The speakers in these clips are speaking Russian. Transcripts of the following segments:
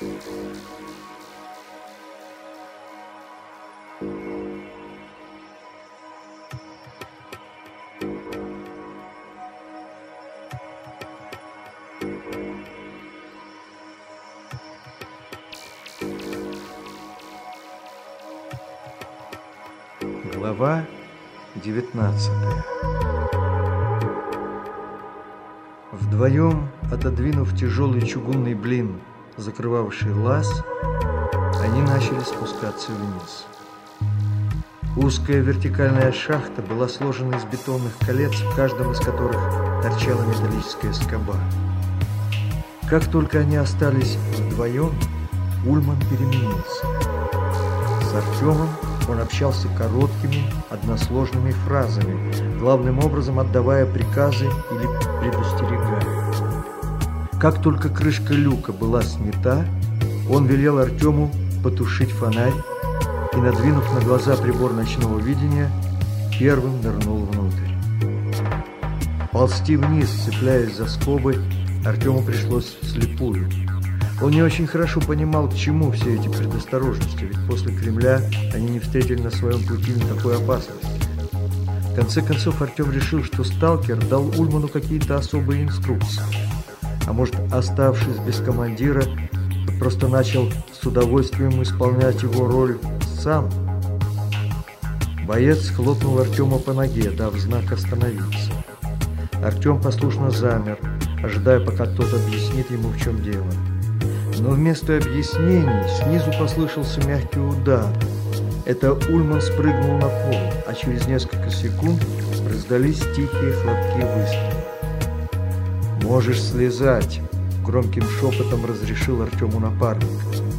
Глава 19 Вдвоем, отодвинув тяжелый чугунный блин, закрывавший лаз, они начали спускаться вниз. Узкая вертикальная шахта была сложена из бетонных колец, в каждом из которых торчала металлическая скоба. Как только они остались вдвоем, Ульман переменился. С Артемом он общался короткими, односложными фразами, главным образом отдавая приказы или предостерегая. Как только крышка люка была снята, он велел Артему потушить фонарь и, надвинув на глаза прибор ночного видения, первым нырнул внутрь. Ползти вниз, цепляясь за скобы, Артему пришлось вслепую. Он не очень хорошо понимал, к чему все эти предосторожности, ведь после Кремля они не встретили на своем пути никакой опасности. В конце концов, Артем решил, что сталкер дал Ульману какие-то особые инструкции. А может, оставшись без командира, просто начал с удовольствием исполнять его роль сам. Боец хлопнул Артема по ноге, дав знак остановиться. Артем послушно замер, ожидая, пока кто-то объяснит ему, в чем дело. Но вместо объяснений снизу послышался мягкий удар. Это Ульман спрыгнул на пол, а через несколько секунд раздались тихие хлопки выстрела. «Можешь слезать!» – громким шепотом разрешил Артему напарник,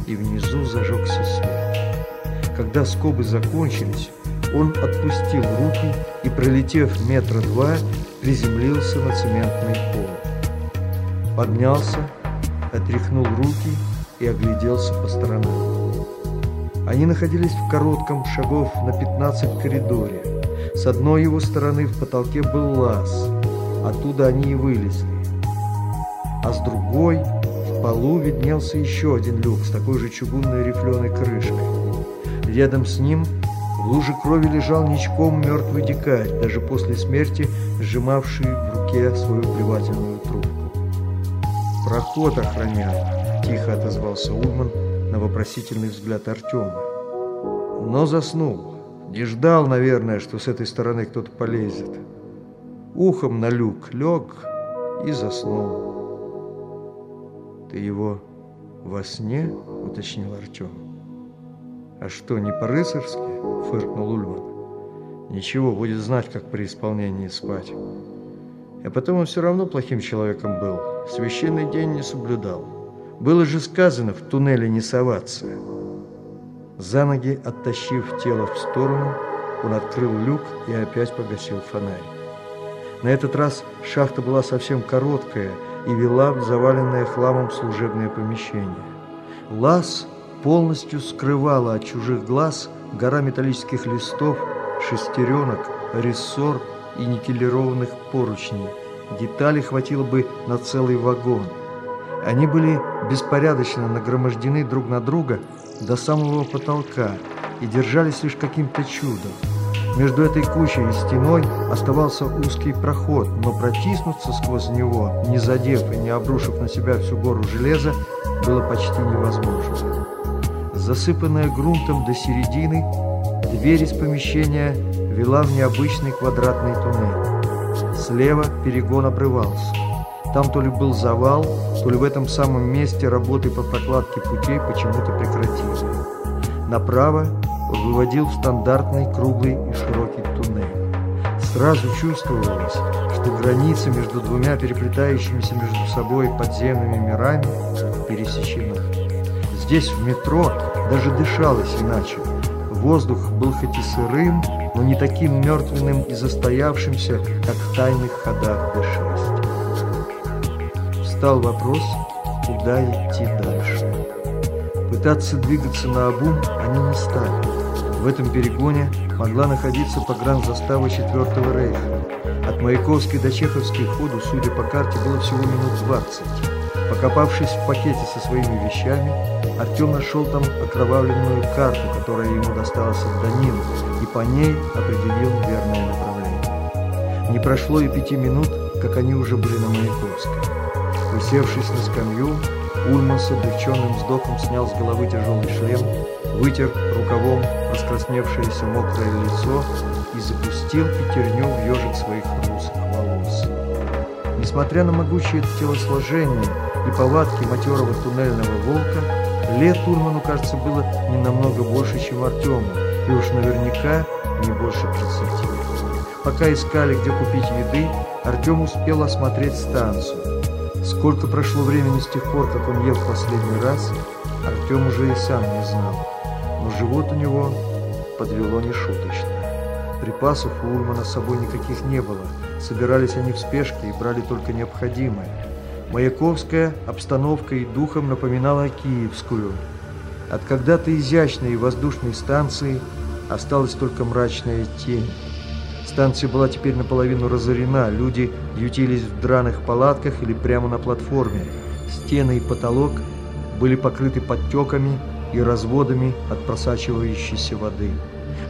и внизу зажегся свет. Когда скобы закончились, он отпустил руки и, пролетев метра два, приземлился на цементный пол. Поднялся, отряхнул руки и огляделся по сторонам. Они находились в коротком, шагов на 15 коридоре. С одной его стороны в потолке был лаз, оттуда они и вылезли. А с другой в полу виднелся еще один люк с такой же чугунной рифленой крышкой. Рядом с ним в луже крови лежал ничком мертвый дикарь, даже после смерти сжимавший в руке свою плевательную трубку. «Проход охранял», – тихо отозвался Ульман на вопросительный взгляд Артема. Но заснул. Не ждал, наверное, что с этой стороны кто-то полезет. Ухом на люк лег и заснул. «Ты его во сне?» – уточнил Артем. «А что, не по-рыцарски?» – фыркнул Ульман. «Ничего, будет знать, как при исполнении спать». А потом он все равно плохим человеком был. Священный день не соблюдал. Было же сказано в туннеле не соваться. За ноги, оттащив тело в сторону, он открыл люк и опять погасил фонарь. На этот раз шахта была совсем короткая и вела в заваленное хламом служебное помещение. Лаз полностью скрывала от чужих глаз гора металлических листов, шестеренок, рессор и никелированных поручней. Деталей хватило бы на целый вагон. Они были беспорядочно нагромождены друг на друга до самого потолка и держались лишь каким-то чудом. Между этой кучей и стеной оставался узкий проход, но протиснуться сквозь него, не задев и не обрушив на себя всю гору железа, было почти невозможно. Засыпанная грунтом до середины, дверь из помещения вела в необычный квадратный туннель. Слева перегон обрывался. Там то ли был завал, то ли в этом самом месте работы по прокладке путей почему-то прекратились. Направо выводил в стандартный круглый и широкий туннель. Сразу чувствовалось, что граница между двумя переплетающимися между собой подземными мирами пересечена. Здесь, в метро, даже дышалось иначе. Воздух был хоть и сырым, но не таким мертвенным и застоявшимся, как в тайных ходах Д-6. Встал вопрос, куда идти дальше. Пытаться двигаться на обум они не стали. В этом перегоне могла находиться погранзастава 4-го рейха. От Маяковской до Чеховской ходу, судя по карте, было всего минут 20. Покопавшись в пакете со своими вещами, Артем нашел там окровавленную карту, которая ему досталась от Данила, и по ней определил верное направление. Не прошло и пяти минут, как они уже были на Маяковской. Усевшись на скамью, Ульман с облегченным вздохом снял с головы тяжелый шлем, вытер рукавом раскрасневшееся мокрое лицо и запустил пятерню в ежик своих русых волос. Несмотря на могучее телосложение и повадки матерого туннельного волка, лет Ульману, кажется, было не намного больше, чем Артему, и уж наверняка не больше 30. Пока искали, где купить еды, Артем успел осмотреть станцию. Сколько прошло времени с тех пор, как он ел в последний раз, Артем уже и сам не знал. Но живот у него подвело нешуточно. Припасов у Ульмана с собой никаких не было. Собирались они в спешке и брали только необходимое. Маяковская обстановка и духом напоминала Киевскую. От когда-то изящной воздушной станции осталась только мрачная тень. Станция была теперь наполовину разорена, люди ютились в драных палатках или прямо на платформе. Стены и потолок были покрыты подтеками и разводами от просачивающейся воды.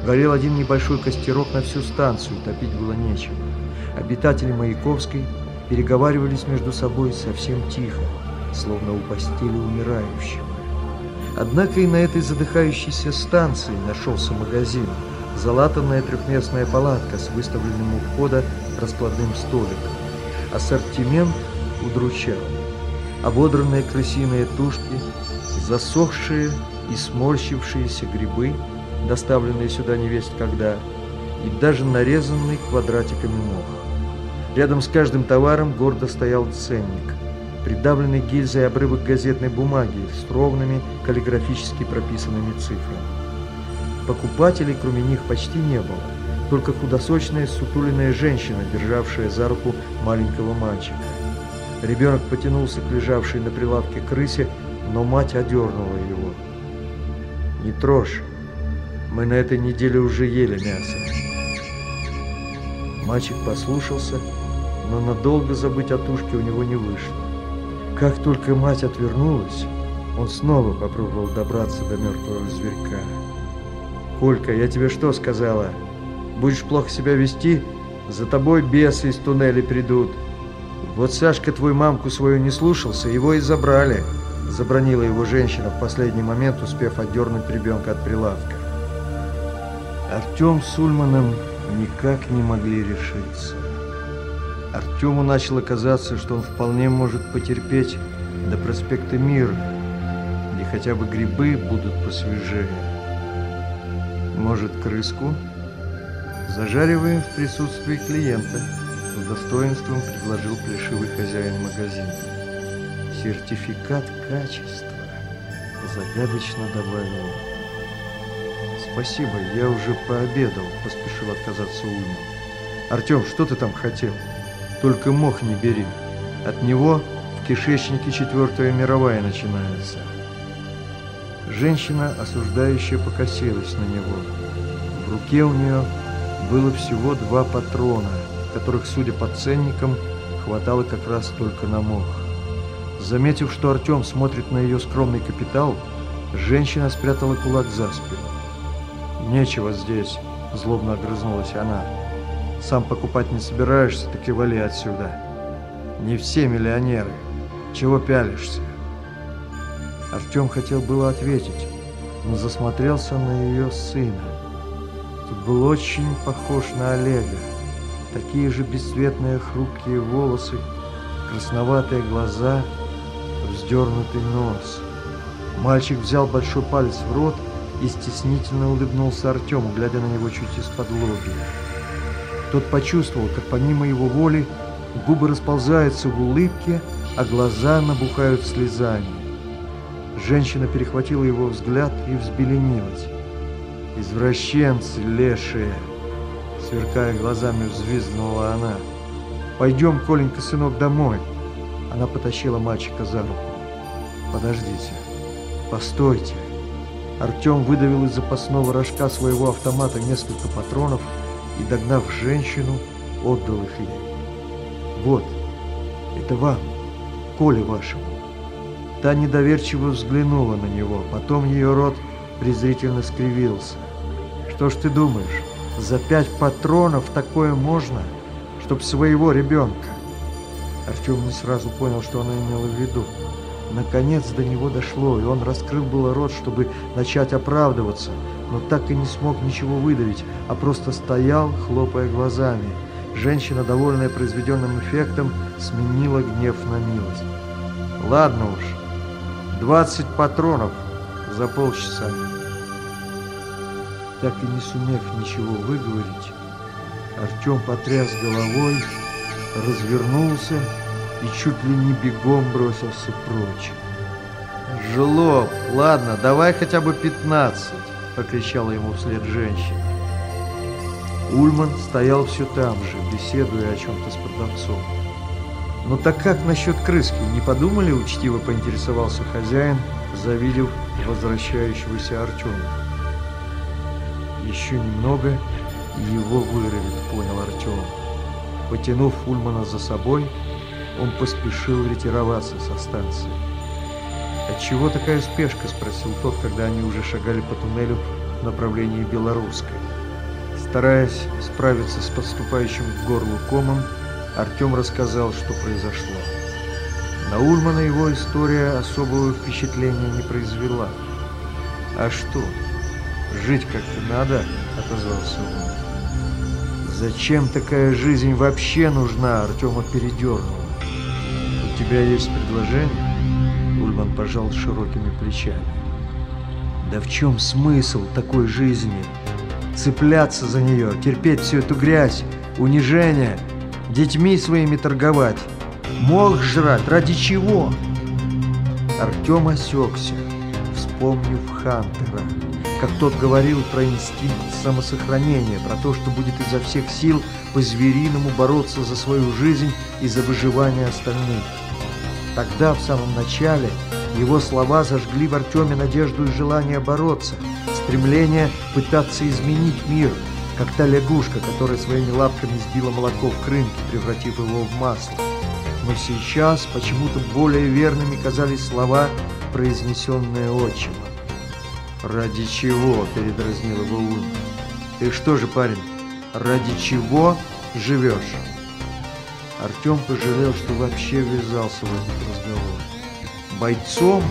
Горел один небольшой костерок на всю станцию, топить было нечем. Обитатели Маяковской переговаривались между собой совсем тихо, словно у постели умирающего. Однако и на этой задыхающейся станции нашелся магазин. Залатанная трехместная палатка с выставленным у входа раскладным столиком. Ассортимент удручал. Ободранные крысиные тушки, засохшие и сморщившиеся грибы – доставленные сюда невесть когда, и даже нарезанный квадратиками мох. Рядом с каждым товаром гордо стоял ценник, придавленный гильзой обрывок газетной бумаги с ровными каллиграфически прописанными цифрами. Покупателей, кроме них, почти не было, только худосочная сутуленная женщина, державшая за руку маленького мальчика. Ребенок потянулся к лежавшей на прилавке крысе, но мать одернула его. «Не трожь!» Мы на этой неделе уже ели мясо. Мальчик послушался, но надолго забыть о тушке у него не вышло. Как только мать отвернулась, он снова попробовал добраться до мертвого зверька. «Колька, я тебе что сказала? Будешь плохо себя вести, за тобой бесы из туннеля придут. Вот Сашка твой мамку свою не слушался, его и забрали», забронила его женщина в последний момент, успев отдернуть ребенка от прилавка. Артем с Ульманом никак не могли решиться. Артему начало казаться, что он вполне может потерпеть до проспекта Мира, где хотя бы грибы будут посвежее. Может, крыску? Зажариваем в присутствии клиента, с достоинством предложил плешивый хозяин магазина. Сертификат качества, загадочно добавил. «Спасибо, я уже пообедал», – поспешил отказаться Ульман. «Артем, что ты там хотел? Только мох не бери. От него в кишечнике четвертая мировая начинается». Женщина, осуждающая, покосилась на него. В руке у нее было всего два патрона, которых, судя по ценникам, хватало как раз только на мох. Заметив, что Артем смотрит на ее скромный капитал, женщина спрятала кулак за спину. «Нечего здесь», – злобно огрызнулась она. «Сам покупать не собираешься, так и вали отсюда. Не все миллионеры. Чего пялишься?» Артем хотел было ответить, но засмотрелся на ее сына. Тот был очень похож на Олега. Такие же бесцветные хрупкие волосы, красноватые глаза, вздернутый нос. Мальчик взял большой палец в рот и стеснительно улыбнулся Артему, глядя на него чуть из-под лобья. Тот почувствовал, как помимо его воли губы расползаются в улыбке, а глаза набухают слезами. Женщина перехватила его взгляд и взбеленилась. «Извращенцы лешие!» Сверкая глазами, взвизгнула она. «Пойдем, Коленька, сынок, домой!» Она потащила мальчика за руку. «Подождите, постойте!» Артем выдавил из запасного рожка своего автомата несколько патронов и, догнав женщину, отдал их ей. «Вот, это вам, Коле вашему». Та недоверчиво взглянула на него, потом ее рот презрительно скривился. «Что ж ты думаешь, за пять патронов такое можно, чтоб своего ребенка?» Артем не сразу понял, что она имела в виду. Наконец до него дошло, и он раскрыл было рот, чтобы начать оправдываться, но так и не смог ничего выдавить, а просто стоял, хлопая глазами. Женщина, довольная произведенным эффектом, сменила гнев на милость. «Ладно уж, 20 патронов за полчаса». Так и не сумев ничего выговорить, Артем потряс головой, развернулся и чуть ли не бегом бросился прочь. «Жлоб, ладно, давай хотя бы пятнадцать!» — прокричала ему вслед женщина. Ульман стоял все там же, беседуя о чем-то с продавцом. «Ну так как насчет крыски? Не подумали?» – учтиво поинтересовался хозяин, завидев возвращающегося Артема. «Еще немного, и его вырвет», – понял Артем. Потянув Ульмана за собой, он поспешил ретироваться со станции. «Отчего такая спешка?» – спросил тот, когда они уже шагали по туннелю в направлении Белорусской. Стараясь справиться с подступающим к горлу комом, Артем рассказал, что произошло. На Ульмана его история особого впечатления не произвела. «А что? Жить как-то надо?» – отозвался он. «Зачем такая жизнь вообще нужна?» – Артема передернула. «У тебя есть предложение?» Ульман пожал широкими плечами. Да в чем смысл такой жизни? Цепляться за нее, терпеть всю эту грязь, унижение, детьми своими торговать, мох жрать, ради чего? Артем осекся, вспомнив Хантера, как тот говорил про инстинкт самосохранения, про то, что будет изо всех сил по-звериному бороться за свою жизнь и за выживание остальных. Тогда, в самом начале, его слова зажгли в Артеме надежду и желание бороться, стремление пытаться изменить мир, как та лягушка, которая своими лапками сбила молоко в крынке, превратив его в масло. Но сейчас почему-то более верными казались слова, произнесенные отчимом. «Ради чего?» – передразнил его Ульм. «Ты что же, парень, ради чего живешь?» Артем пожалел, что вообще ввязался в этот разговор. Бойцом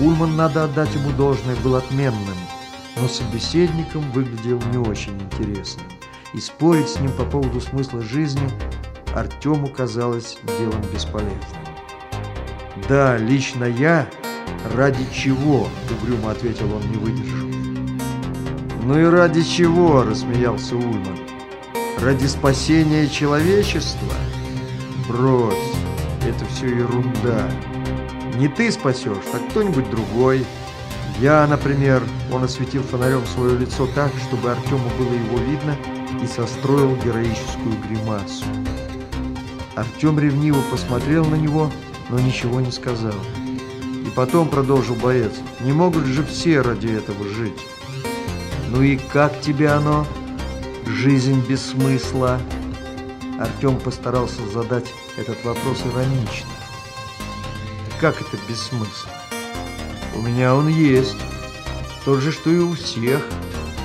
Ульман, надо отдать ему должное, был отменным, но собеседником выглядел не очень интересным. И спорить с ним по поводу смысла жизни Артему казалось делом бесполезным. «Да, лично я ради чего?» – угрюмо ответил он, не выдержав. «Ну и ради чего?» – рассмеялся Ульман. «Ради спасения человечества?» Брось, это все ерунда. Не ты спасешь, так кто-нибудь другой. Я, например, он осветил фонарем свое лицо так, чтобы Артему было его видно, и состроил героическую гримасу. Артем ревниво посмотрел на него, но ничего не сказал. И потом продолжил боец. Не могут же все ради этого жить. Ну и как тебе оно? Жизнь без смысла. Артем постарался задать этот вопрос иронично. Как это без смысла? У меня он есть. Тот же, что и у всех.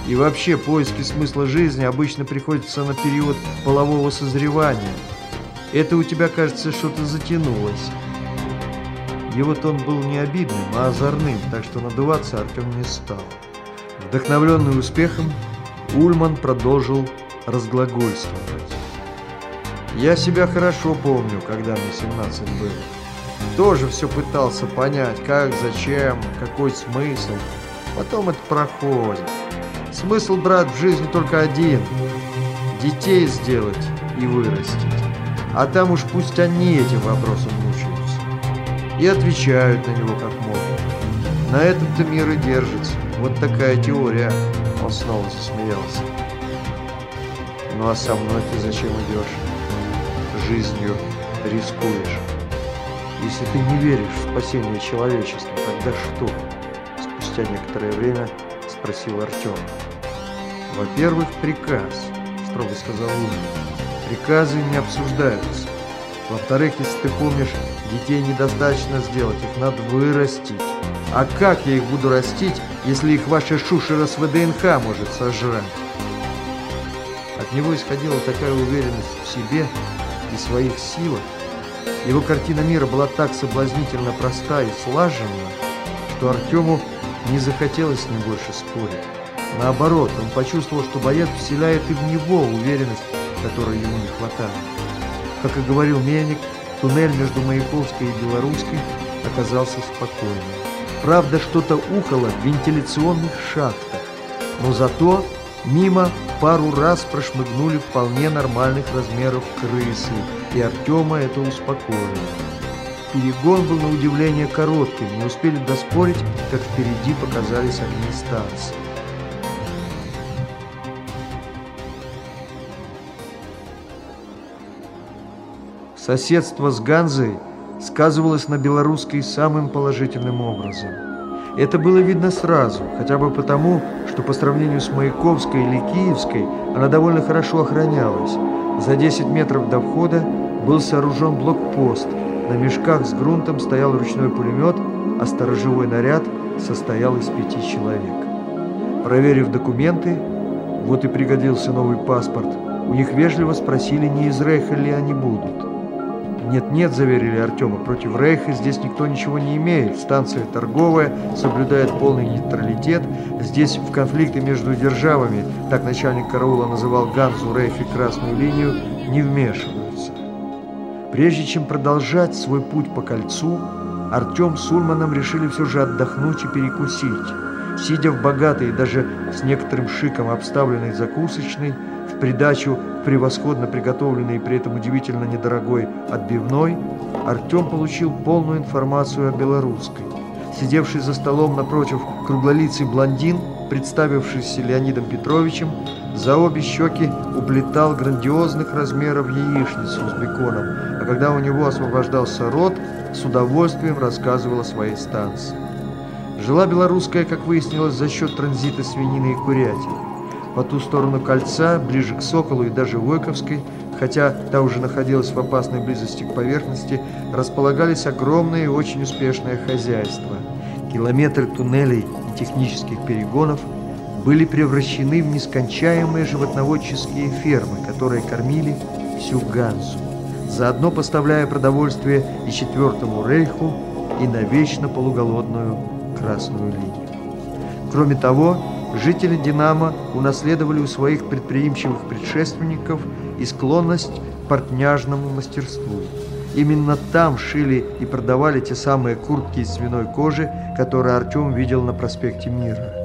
И вообще поиски смысла жизни обычно приходятся на период полового созревания. Это у тебя, кажется, что-то затянулось. Его тон был не обидным, а озорным, так что надуваться Артем не стал. Вдохновленный успехом, Ульман продолжил разглагольствовать. Я себя хорошо помню, когда мне 17 было. Тоже все пытался понять, как, зачем, какой смысл. Потом это проходит. Смысл, брат, в жизни только один. Детей сделать и вырастить. А там уж пусть они этим вопросом мучаются. И отвечают на него как могут. На этом-то мир и держится. Вот такая теория. Он снова засмеялся. Ну а со мной ты зачем идешь? жизнью рискуешь. Если ты не веришь в спасение человечества, тогда что? Спустя некоторое время спросил Артем. Во-первых, приказ, строго сказал Лунин. Приказы не обсуждаются. Во-вторых, если ты помнишь, детей недостаточно сделать, их надо вырастить. А как я их буду растить, если их ваша шушера с ВДНХ может сожрать? От него исходила такая уверенность в себе и своих силах. Его картина мира была так соблазнительно проста и слаженна, что Артему не захотелось с ним больше спорить. Наоборот, он почувствовал, что боец вселяет и в него уверенность, которой ему не хватало. Как и говорил Мельник, туннель между Маяковской и Белорусской оказался спокойным. Правда, что-то ухало в вентиляционных шахтах, но зато мимо пару раз прошмыгнули вполне нормальных размеров крысы, и Артема это успокоило. Перегон был на удивление коротким, не успели доспорить, как впереди показались огни станции. Соседство с Ганзой сказывалось на белорусской самым положительным образом. Это было видно сразу, хотя бы потому, что по сравнению с Маяковской или Киевской она довольно хорошо охранялась. За 10 метров до входа был сооружен блокпост, на мешках с грунтом стоял ручной пулемет, а сторожевой наряд состоял из пяти человек. Проверив документы, вот и пригодился новый паспорт, у них вежливо спросили, не из Рейха ли они будут. «Нет-нет», — заверили Артема, — «против Рейха здесь никто ничего не имеет. Станция торговая, соблюдает полный нейтралитет. Здесь в конфликты между державами, так начальник караула называл Ганзу, Рейх и Красную линию, не вмешиваются». Прежде чем продолжать свой путь по кольцу, Артем с Ульманом решили все же отдохнуть и перекусить. Сидя в богатой и даже с некоторым шиком обставленной закусочной, в придачу превосходно приготовленный и при этом удивительно недорогой отбивной, Артем получил полную информацию о белорусской. Сидевший за столом напротив круглолицый блондин, представившийся Леонидом Петровичем, за обе щеки уплетал грандиозных размеров яичницу с беконом, а когда у него освобождался рот, с удовольствием рассказывал о своей станции. Жила белорусская, как выяснилось, за счет транзита свинины и курятины. По ту сторону кольца, ближе к Соколу и даже Войковской, хотя та уже находилась в опасной близости к поверхности, располагались огромные и очень успешные хозяйства. Километры туннелей и технических перегонов были превращены в нескончаемые животноводческие фермы, которые кормили всю Ганзу, заодно поставляя продовольствие и Четвертому Рейху, и на вечно полуголодную Красную линию. Кроме того, Жители «Динамо» унаследовали у своих предприимчивых предшественников и склонность к портняжному мастерству. Именно там шили и продавали те самые куртки из свиной кожи, которые Артем видел на проспекте Мира.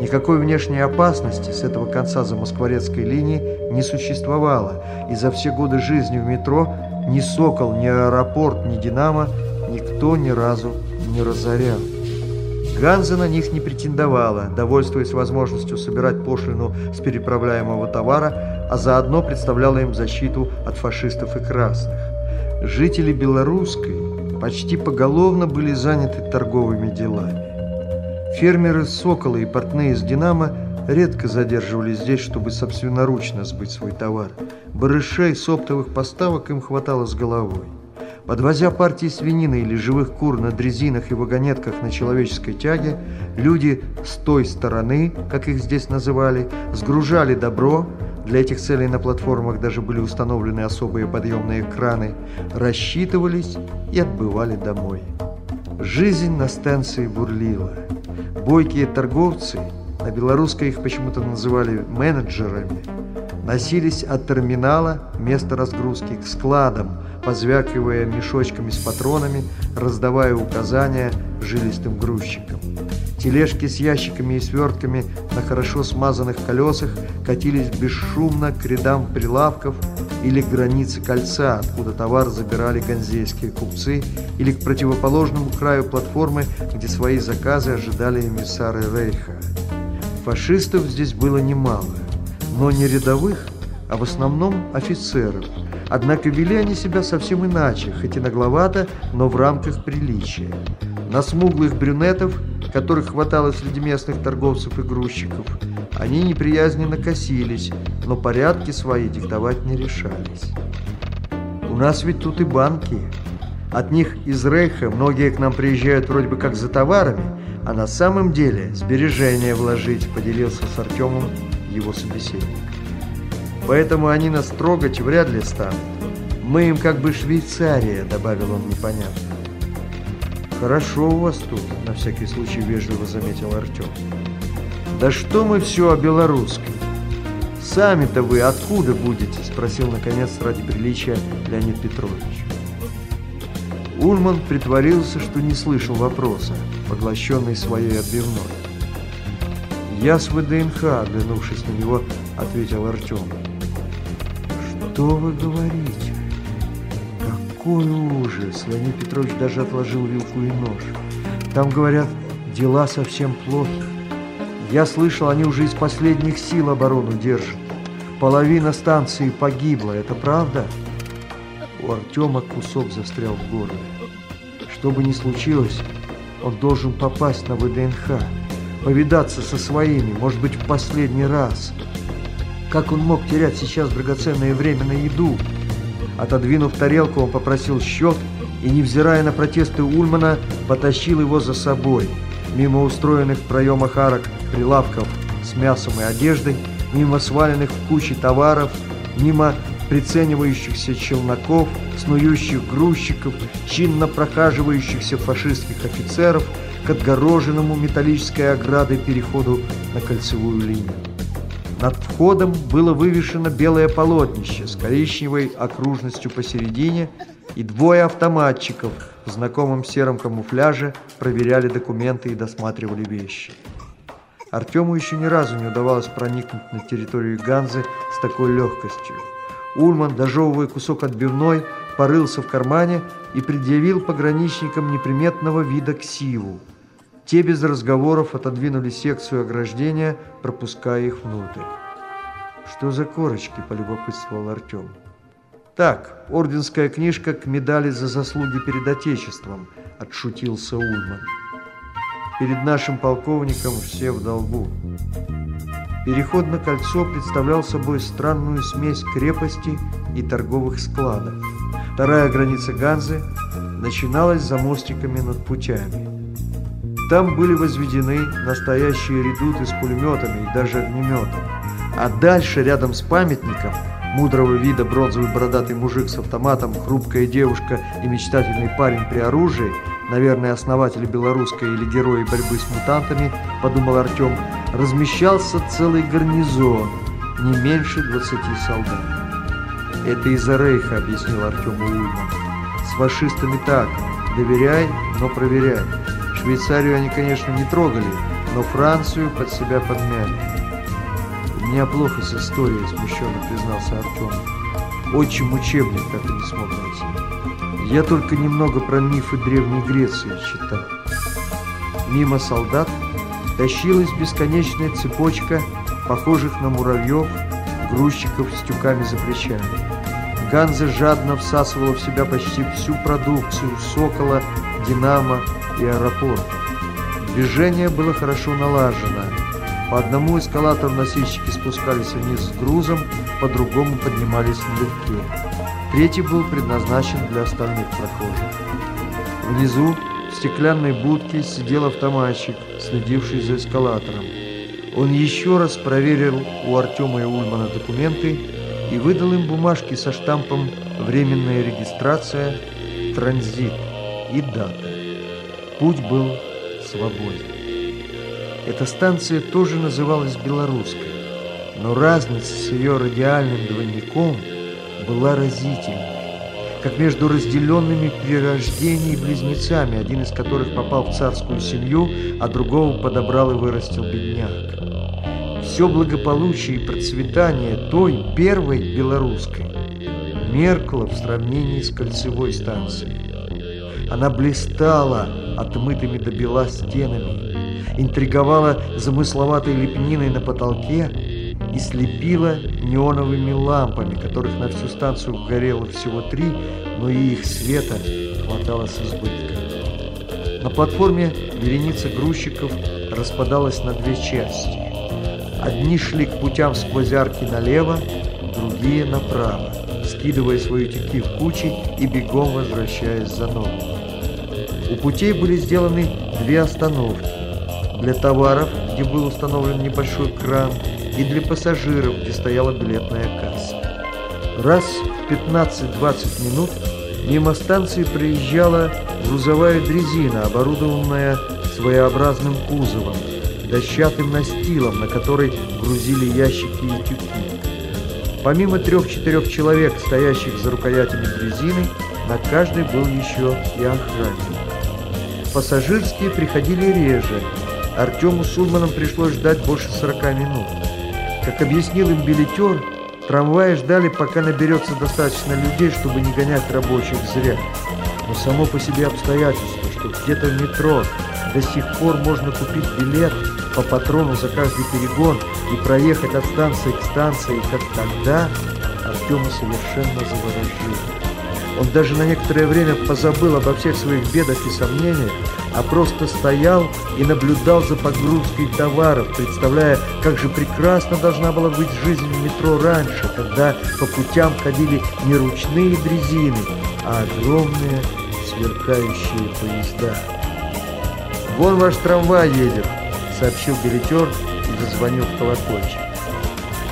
Никакой внешней опасности с этого конца замоскворецкой линии не существовало, и за все годы жизни в метро ни «Сокол», ни аэропорт, ни «Динамо» никто ни разу не разорял. Ганза на них не претендовала, довольствуясь возможностью собирать пошлину с переправляемого товара, а заодно представляла им защиту от фашистов и красных. Жители Белорусской почти поголовно были заняты торговыми делами. Фермеры Сокола и портные из Динамо редко задерживались здесь, чтобы собственноручно сбыть свой товар. Барышей с оптовых поставок им хватало с головой. Подвозя партии свинины или живых кур на дрезинах и вагонетках на человеческой тяге, люди с той стороны, как их здесь называли, сгружали добро, для этих целей на платформах даже были установлены особые подъемные краны, рассчитывались и отбывали домой. Жизнь на станции бурлила. Бойкие торговцы, на белорусской их почему-то называли менеджерами, носились от терминала места разгрузки к складам, позвякивая мешочками с патронами, раздавая указания жилистым грузчикам. Тележки с ящиками и свертками на хорошо смазанных колесах катились бесшумно к рядам прилавков или к границе кольца, откуда товар забирали ганзейские купцы, или к противоположному краю платформы, где свои заказы ожидали эмиссары Рейха. Фашистов здесь было немало, но не рядовых, а в основном офицеров – Однако вели они себя совсем иначе, хоть и нагловато, но в рамках приличия. На смуглых брюнетов, которых хватало среди местных торговцев и грузчиков, они неприязненно косились, но порядки свои диктовать не решались. У нас ведь тут и банки. От них из Рейха многие к нам приезжают вроде бы как за товарами, а на самом деле сбережения вложить, поделился с Артемом его собеседник. Поэтому они нас трогать вряд ли станут. Мы им как бы Швейцария, добавил он непонятно. Хорошо у вас тут, на всякий случай вежливо заметил Артем. Да что мы все о белорусской? Сами-то вы откуда будете? Спросил наконец ради приличия Леонид Петрович. Ульман притворился, что не слышал вопроса, поглощенный своей отбивной. «Я с ВДНХ», — оглянувшись на него, ответил Артем. «Что вы говорите? Какой ужас!» Леонид Петрович даже отложил вилку и нож. «Там, говорят, дела совсем плохи. Я слышал, они уже из последних сил оборону держат. Половина станции погибла, это правда?» У Артема кусок застрял в горле. Что бы ни случилось, он должен попасть на ВДНХ, повидаться со своими, может быть, в последний раз. Как он мог терять сейчас драгоценное время на еду? Отодвинув тарелку, он попросил счет и, невзирая на протесты Ульмана, потащил его за собой. Мимо устроенных в проемах арок прилавков с мясом и одеждой, мимо сваленных в кучи товаров, мимо приценивающихся челноков, снующих грузчиков, чинно прохаживающихся фашистских офицеров к отгороженному металлической оградой переходу на кольцевую линию. Над входом было вывешено белое полотнище с коричневой окружностью посередине, и двое автоматчиков в знакомом сером камуфляже проверяли документы и досматривали вещи. Артему еще ни разу не удавалось проникнуть на территорию Ганзы с такой легкостью. Ульман, дожевывая кусок отбивной, порылся в кармане и предъявил пограничникам неприметного вида ксиву. Те без разговоров отодвинули секцию ограждения, пропуская их внутрь. «Что за корочки?» – полюбопытствовал Артем. «Так, орденская книжка к медали за заслуги перед Отечеством», – отшутился Ульман. «Перед нашим полковником все в долгу». Переход на кольцо представлял собой странную смесь крепости и торговых складов. Вторая граница Ганзы начиналась за мостиками над путями. Там были возведены настоящие редуты с пулеметами и даже огнеметом. А дальше, рядом с памятником, мудрого вида бронзовый бородатый мужик с автоматом, хрупкая девушка и мечтательный парень при оружии – наверное, основатели белорусской или герои борьбы с мутантами, подумал Артем, размещался целый гарнизон, не меньше 20 солдат. Это из-за Рейха, объяснил Артему Ульман. С фашистами так, доверяй, но проверяй. Швейцарию они, конечно, не трогали, но Францию под себя подмяли. У меня плохо с историей, смущенно признался Артем. Отчим учебник так и не смог найти. Я только немного про мифы Древней Греции читал. Мимо солдат тащилась бесконечная цепочка похожих на муравьев, грузчиков с тюками за плечами. Ганза жадно всасывала в себя почти всю продукцию «Сокола», «Динамо» и аэропорта. Движение было хорошо налажено. По одному эскалатору носильщики спускались вниз с грузом, по другому поднимались налегке. Третий был предназначен для остальных прохожих. Внизу, в стеклянной будке, сидел автоматчик, следивший за эскалатором. Он еще раз проверил у Артема и Ульмана документы и выдал им бумажки со штампом «Временная регистрация», «Транзит» и дата. Путь был свободен. Эта станция тоже называлась «Белорусской», но разница с ее радиальным двойником – была разительной, как между разделенными при рождении близнецами, один из которых попал в царскую семью, а другого подобрал и вырастил бедняк. Все благополучие и процветание той первой белорусской меркло в сравнении с кольцевой станцией. Она блистала отмытыми до бела стенами, интриговала замысловатой лепниной на потолке, и слепила неоновыми лампами, которых на всю станцию горело всего три, но и их света хватало с избытком. На платформе вереница грузчиков распадалась на две части. Одни шли к путям сквозь арки налево, другие направо. скидывая свои тюки в кучи и бегом возвращаясь за новым. У путей были сделаны две остановки. Для товаров, где был установлен небольшой кран, и для пассажиров, где стояла билетная касса. Раз в 15-20 минут мимо станции проезжала грузовая дрезина, оборудованная своеобразным кузовом, дощатым настилом, на который грузили ящики и тюки. Помимо трех-четырех человек, стоящих за рукоятями дрезины, на каждой был еще и охранник. Пассажирские приходили реже. Артему с Улманом пришлось ждать больше 40 минут. Как объяснил им билетер, трамваи ждали, пока наберется достаточно людей, чтобы не гонять рабочих зря. Но само по себе обстоятельство, что где-то в метро до сих пор можно купить билет по патрону за каждый перегон и проехать от станции к станции, как тогда, Артема совершенно заворожило. Он даже на некоторое время позабыл обо всех своих бедах и сомнениях, а просто стоял и наблюдал за погрузкой товаров, представляя, как же прекрасно должна была быть жизнь в метро раньше, когда по путям ходили не ручные дрезины, а огромные сверкающие поезда. «Вон ваш трамвай едет», — сообщил билетер и зазвонил в колокольчик.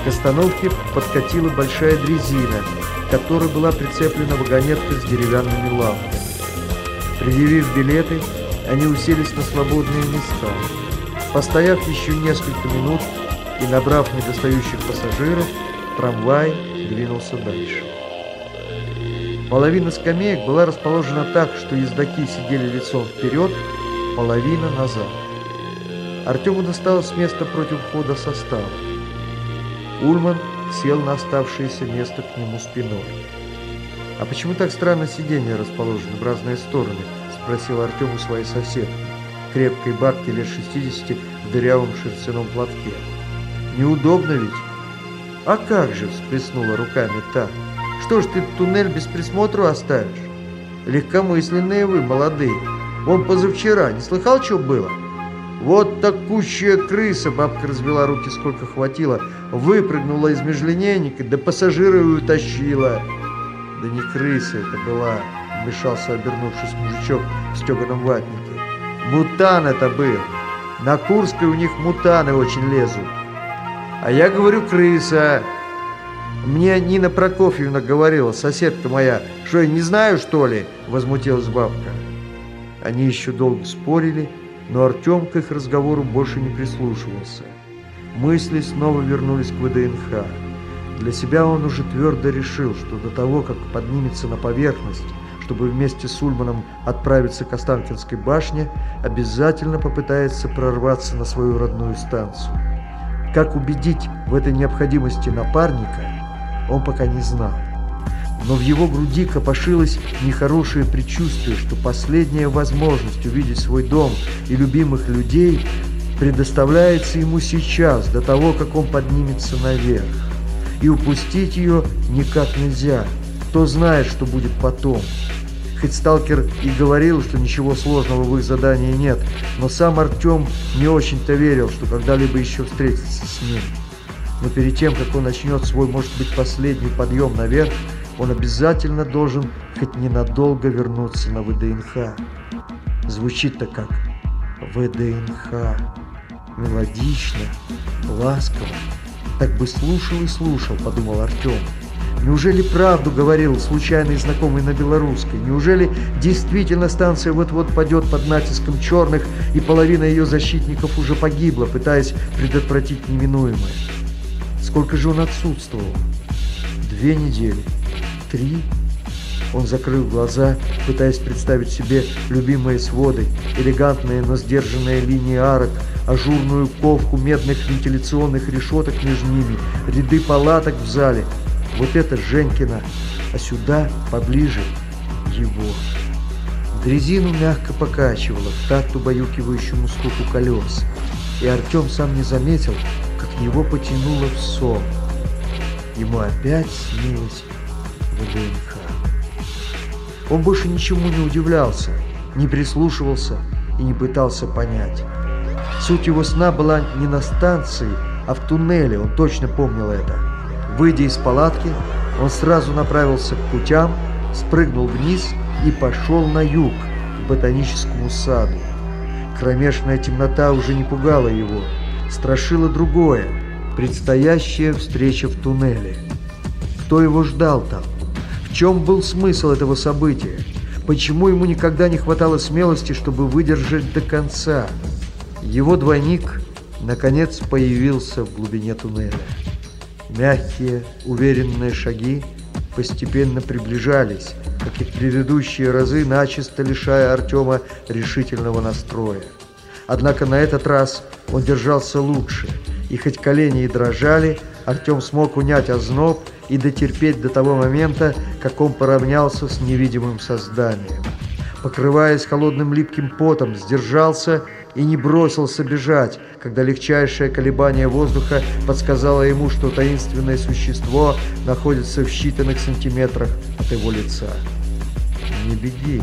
К остановке подкатила большая дрезина — которой была прицеплена вагонетка с деревянными лавками. Предъявив билеты, они уселись на свободные места. Постояв еще несколько минут и набрав недостающих пассажиров, трамвай двинулся дальше. Половина скамеек была расположена так, что ездаки сидели лицом вперед, половина назад. Артему досталось место против входа состава. Ульман сел на оставшееся место к нему спиной. «А почему так странно сиденья расположены в разные стороны?» – спросил Артем у своей соседки, крепкой бабки лет 60 в дырявом шерстяном платке. «Неудобно ведь?» «А как же?» – всплеснула руками та. «Что ж ты туннель без присмотра оставишь? Легкомысленные вы, молодые. Вон позавчера, не слыхал, что было?» Вот такущая крыса, бабка развела руки сколько хватило, выпрыгнула из межлинейника, да пассажира и утащила. Да не крыса это была, вмешался обернувшись мужичок в стеганом ватнике. Мутан это был. На Курской у них мутаны очень лезут. А я говорю крыса. Мне Нина Прокофьевна говорила, соседка моя, что я не знаю, что ли? Возмутилась бабка. Они еще долго спорили, но Артем к их разговору больше не прислушивался. Мысли снова вернулись к ВДНХ. Для себя он уже твердо решил, что до того, как поднимется на поверхность, чтобы вместе с Ульманом отправиться к Останкинской башне, обязательно попытается прорваться на свою родную станцию. Как убедить в этой необходимости напарника, он пока не знал но в его груди копошилось нехорошее предчувствие, что последняя возможность увидеть свой дом и любимых людей предоставляется ему сейчас, до того, как он поднимется наверх. И упустить ее никак нельзя. Кто знает, что будет потом. Хоть сталкер и говорил, что ничего сложного в их задании нет, но сам Артем не очень-то верил, что когда-либо еще встретится с ним. Но перед тем, как он начнет свой, может быть, последний подъем наверх, он обязательно должен хоть ненадолго вернуться на ВДНХ. Звучит-то как ВДНХ. Мелодично, ласково. Так бы слушал и слушал, подумал Артем. Неужели правду говорил случайный знакомый на белорусской? Неужели действительно станция вот-вот падет под натиском черных, и половина ее защитников уже погибла, пытаясь предотвратить неминуемое? Сколько же он отсутствовал? Две недели три. Он закрыл глаза, пытаясь представить себе любимые своды, элегантные, но сдержанные линии арок, ажурную ковку медных вентиляционных решеток между ними, ряды палаток в зале. Вот это Женькина, а сюда, поближе, его. Дрезину мягко покачивало в такт убаюкивающему стуку колес, и Артем сам не заметил, как его потянуло в сон. Ему опять снилось ВДНХ. Он больше ничему не удивлялся, не прислушивался и не пытался понять. Суть его сна была не на станции, а в туннеле, он точно помнил это. Выйдя из палатки, Он сразу направился к путям, спрыгнул вниз и пошел на юг, к ботаническому саду. Кромешная темнота уже не пугала его, страшило другое – предстоящая встреча в туннеле. Кто его ждал там? В чем был смысл этого события? Почему ему никогда не хватало смелости, чтобы выдержать до конца? Его двойник, наконец, появился в глубине туннеля. Мягкие, уверенные шаги постепенно приближались, как и в предыдущие разы, начисто лишая Артема решительного настроя. Однако на этот раз он держался лучше, и хоть колени и дрожали, Артем смог унять озноб и дотерпеть до того момента, как он поравнялся с невидимым созданием. Покрываясь холодным липким потом, сдержался и не бросился бежать, когда легчайшее колебание воздуха подсказало ему, что таинственное существо находится в считанных сантиметрах от его лица. «Не беги,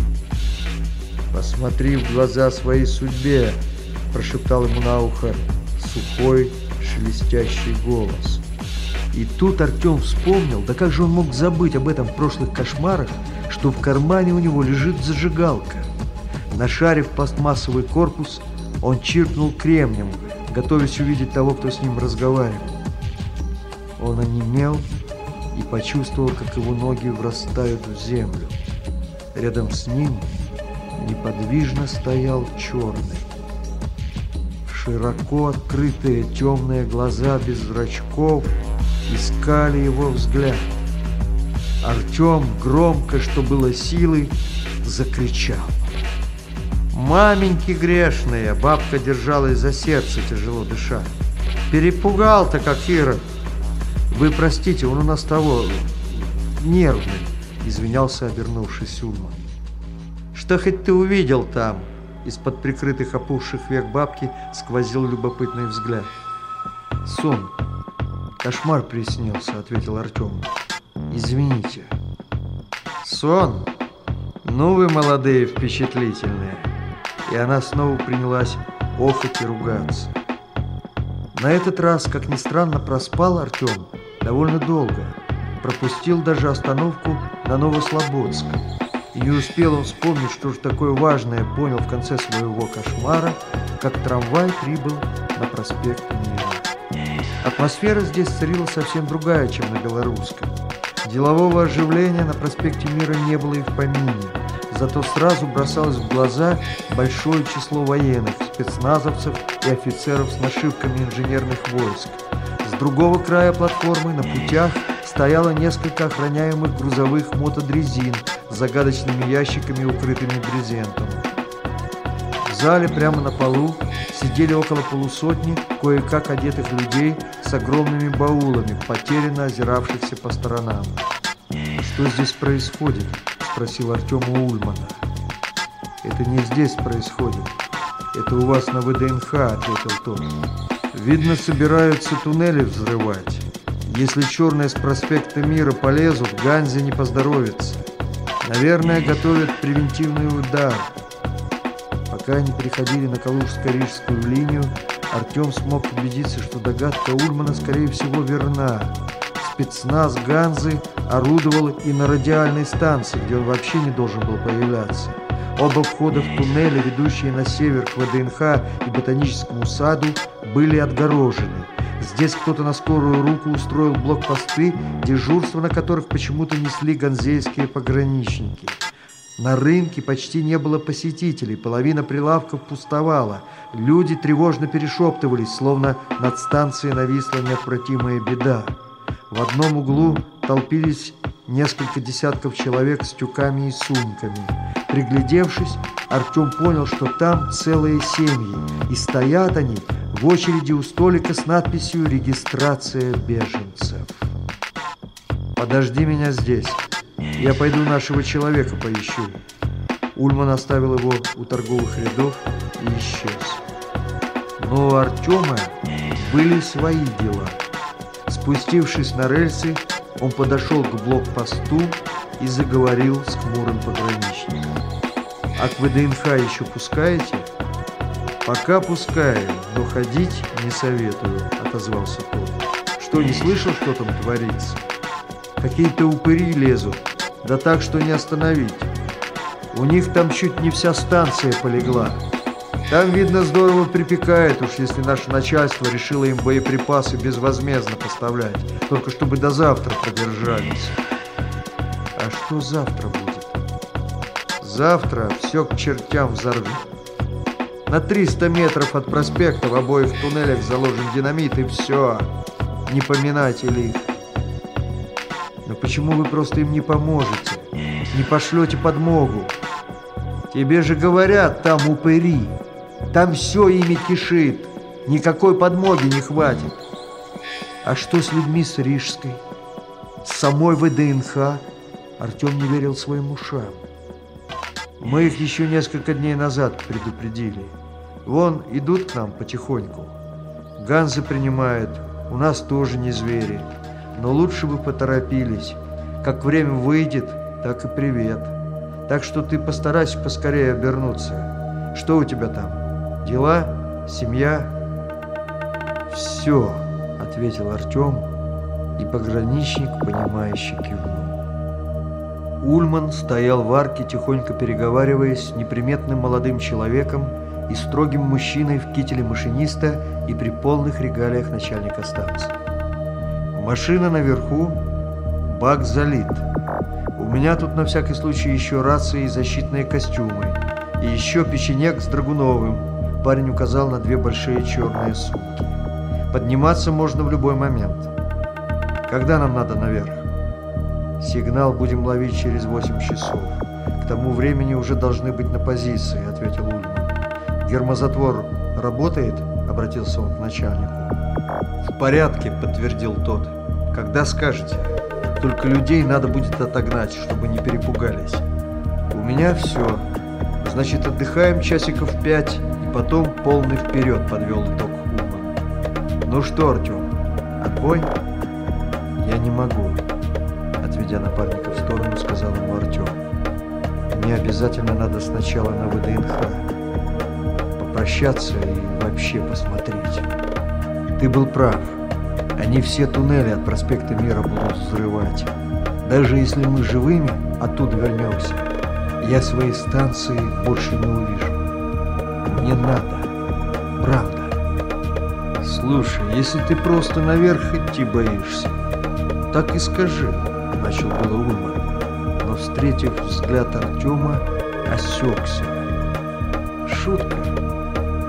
посмотри в глаза своей судьбе», – прошептал ему на ухо сухой, шелестящий голос. И тут Артем вспомнил, да как же он мог забыть об этом в прошлых кошмарах, что в кармане у него лежит зажигалка. Нашарив пластмассовый корпус, он чиркнул кремнем, готовясь увидеть того, кто с ним разговаривал. Он онемел и почувствовал, как его ноги врастают в землю. Рядом с ним неподвижно стоял черный. Широко открытые темные глаза без зрачков искали его взгляд. Артем громко, что было силы, закричал. «Маменьки грешные!» Бабка держалась за сердце, тяжело дыша. «Перепугал-то, как Ирод!» «Вы простите, он у нас того... нервный!» Извинялся, обернувшись Ульман. «Что хоть ты увидел там?» Из-под прикрытых опухших век бабки сквозил любопытный взгляд. «Сон. Кошмар приснился», — ответил Артем. «Извините». «Сон? Ну вы молодые впечатлительные» и она снова принялась охоть и ругаться. На этот раз, как ни странно, проспал Артем довольно долго. Пропустил даже остановку на Новослободском. И не успел он вспомнить, что же такое важное понял в конце своего кошмара, как трамвай прибыл на проспект Мира. Атмосфера здесь царила совсем другая, чем на Белорусском. Делового оживления на проспекте Мира не было и в помине зато сразу бросалось в глаза большое число военных, спецназовцев и офицеров с нашивками инженерных войск. С другого края платформы на путях стояло несколько охраняемых грузовых мотодрезин загадочными ящиками, укрытыми брезентом. В зале прямо на полу сидели около полусотни кое-как одетых людей с огромными баулами, потерянно озиравшихся по сторонам. Что здесь происходит? спросил Артем у Ульмана. «Это не здесь происходит. Это у вас на ВДНХ», — ответил тот. «Видно, собираются туннели взрывать. Если черные с проспекта Мира полезут, Ганзе не поздоровится. Наверное, готовят превентивный удар». Пока они переходили на Калужско-Рижскую линию, Артем смог убедиться, что догадка Ульмана, скорее всего, верна спецназ Ганзы орудовал и на радиальной станции, где он вообще не должен был появляться. Оба входа в туннели, ведущие на север к ВДНХ и ботаническому саду, были отгорожены. Здесь кто-то на скорую руку устроил блокпосты, дежурство на которых почему-то несли ганзейские пограничники. На рынке почти не было посетителей, половина прилавков пустовала. Люди тревожно перешептывались, словно над станцией нависла неотвратимая беда. В одном углу толпились несколько десятков человек с тюками и сумками. Приглядевшись, Артем понял, что там целые семьи, и стоят они в очереди у столика с надписью «Регистрация беженцев». «Подожди меня здесь, я пойду нашего человека поищу». Ульман оставил его у торговых рядов и исчез. Но у Артема были свои дела – Спустившись на рельсы, он подошел к блокпосту и заговорил с хмурым пограничником. «А к ВДНХ еще пускаете?» «Пока пускаю, но ходить не советую», — отозвался тот. «Что, не слышал, что там творится?» Какие-то упыри лезут, да так, что не остановить. У них там чуть не вся станция полегла. Там, видно, здорово припекает, уж если наше начальство решило им боеприпасы безвозмездно поставлять, только чтобы до завтра продержались. А что завтра будет? Завтра все к чертям взорвет. На 300 метров от проспекта в обоих туннелях заложен динамит, и все. Не поминайте ли их. Но почему вы просто им не поможете? Не пошлете подмогу? Тебе же говорят, там упыри. Там все ими кишит. Никакой подмоги не хватит. А что с людьми с Рижской? С самой ВДНХ? Артем не верил своим ушам. Мы их еще несколько дней назад предупредили. Вон, идут к нам потихоньку. Ганзы принимают, у нас тоже не звери. Но лучше бы поторопились. Как время выйдет, так и привет. Так что ты постарайся поскорее обернуться. Что у тебя там? Дела? Семья? Все, ответил Артем, и пограничник, понимающе кивнул. Ульман стоял в арке, тихонько переговариваясь с неприметным молодым человеком и строгим мужчиной в кителе машиниста и при полных регалиях начальника станции. Машина наверху, бак залит. У меня тут на всякий случай еще рации и защитные костюмы. И еще печенек с Драгуновым. Парень указал на две большие черные сумки. Подниматься можно в любой момент. Когда нам надо наверх? Сигнал будем ловить через 8 часов. К тому времени уже должны быть на позиции, ответил Ульман. Гермозатвор работает? Обратился он к начальнику. В порядке, подтвердил тот. Когда скажете. Только людей надо будет отогнать, чтобы не перепугались. У меня все. Значит, отдыхаем часиков пять, и потом полный вперед, подвел итог Ульман. Ну что, Артем, отбой? Я не могу отведя напарника в сторону, сказал ему Артем. Мне обязательно надо сначала на ВДНХ попрощаться и вообще посмотреть. Ты был прав. Они все туннели от проспекта Мира будут взрывать. Даже если мы живыми оттуда вернемся, я своей станции больше не увижу. Мне надо. Правда. Слушай, если ты просто наверх идти боишься, так и скажи начал было Ульман, но, встретив взгляд Артема, осекся. Шутка?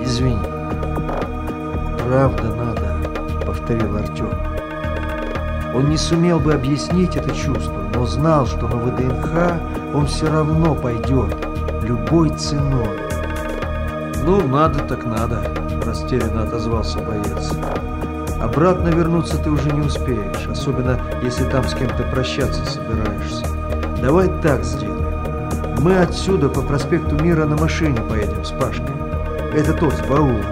Извини. Правда надо, повторил Артем. Он не сумел бы объяснить это чувство, но знал, что на ВДНХ он все равно пойдет, любой ценой. «Ну, надо так надо», – растерянно отозвался боец. Обратно вернуться ты уже не успеешь, особенно если там с кем-то прощаться собираешься. Давай так сделаем. Мы отсюда по проспекту Мира на машине поедем с Пашкой. Это тот с баулами.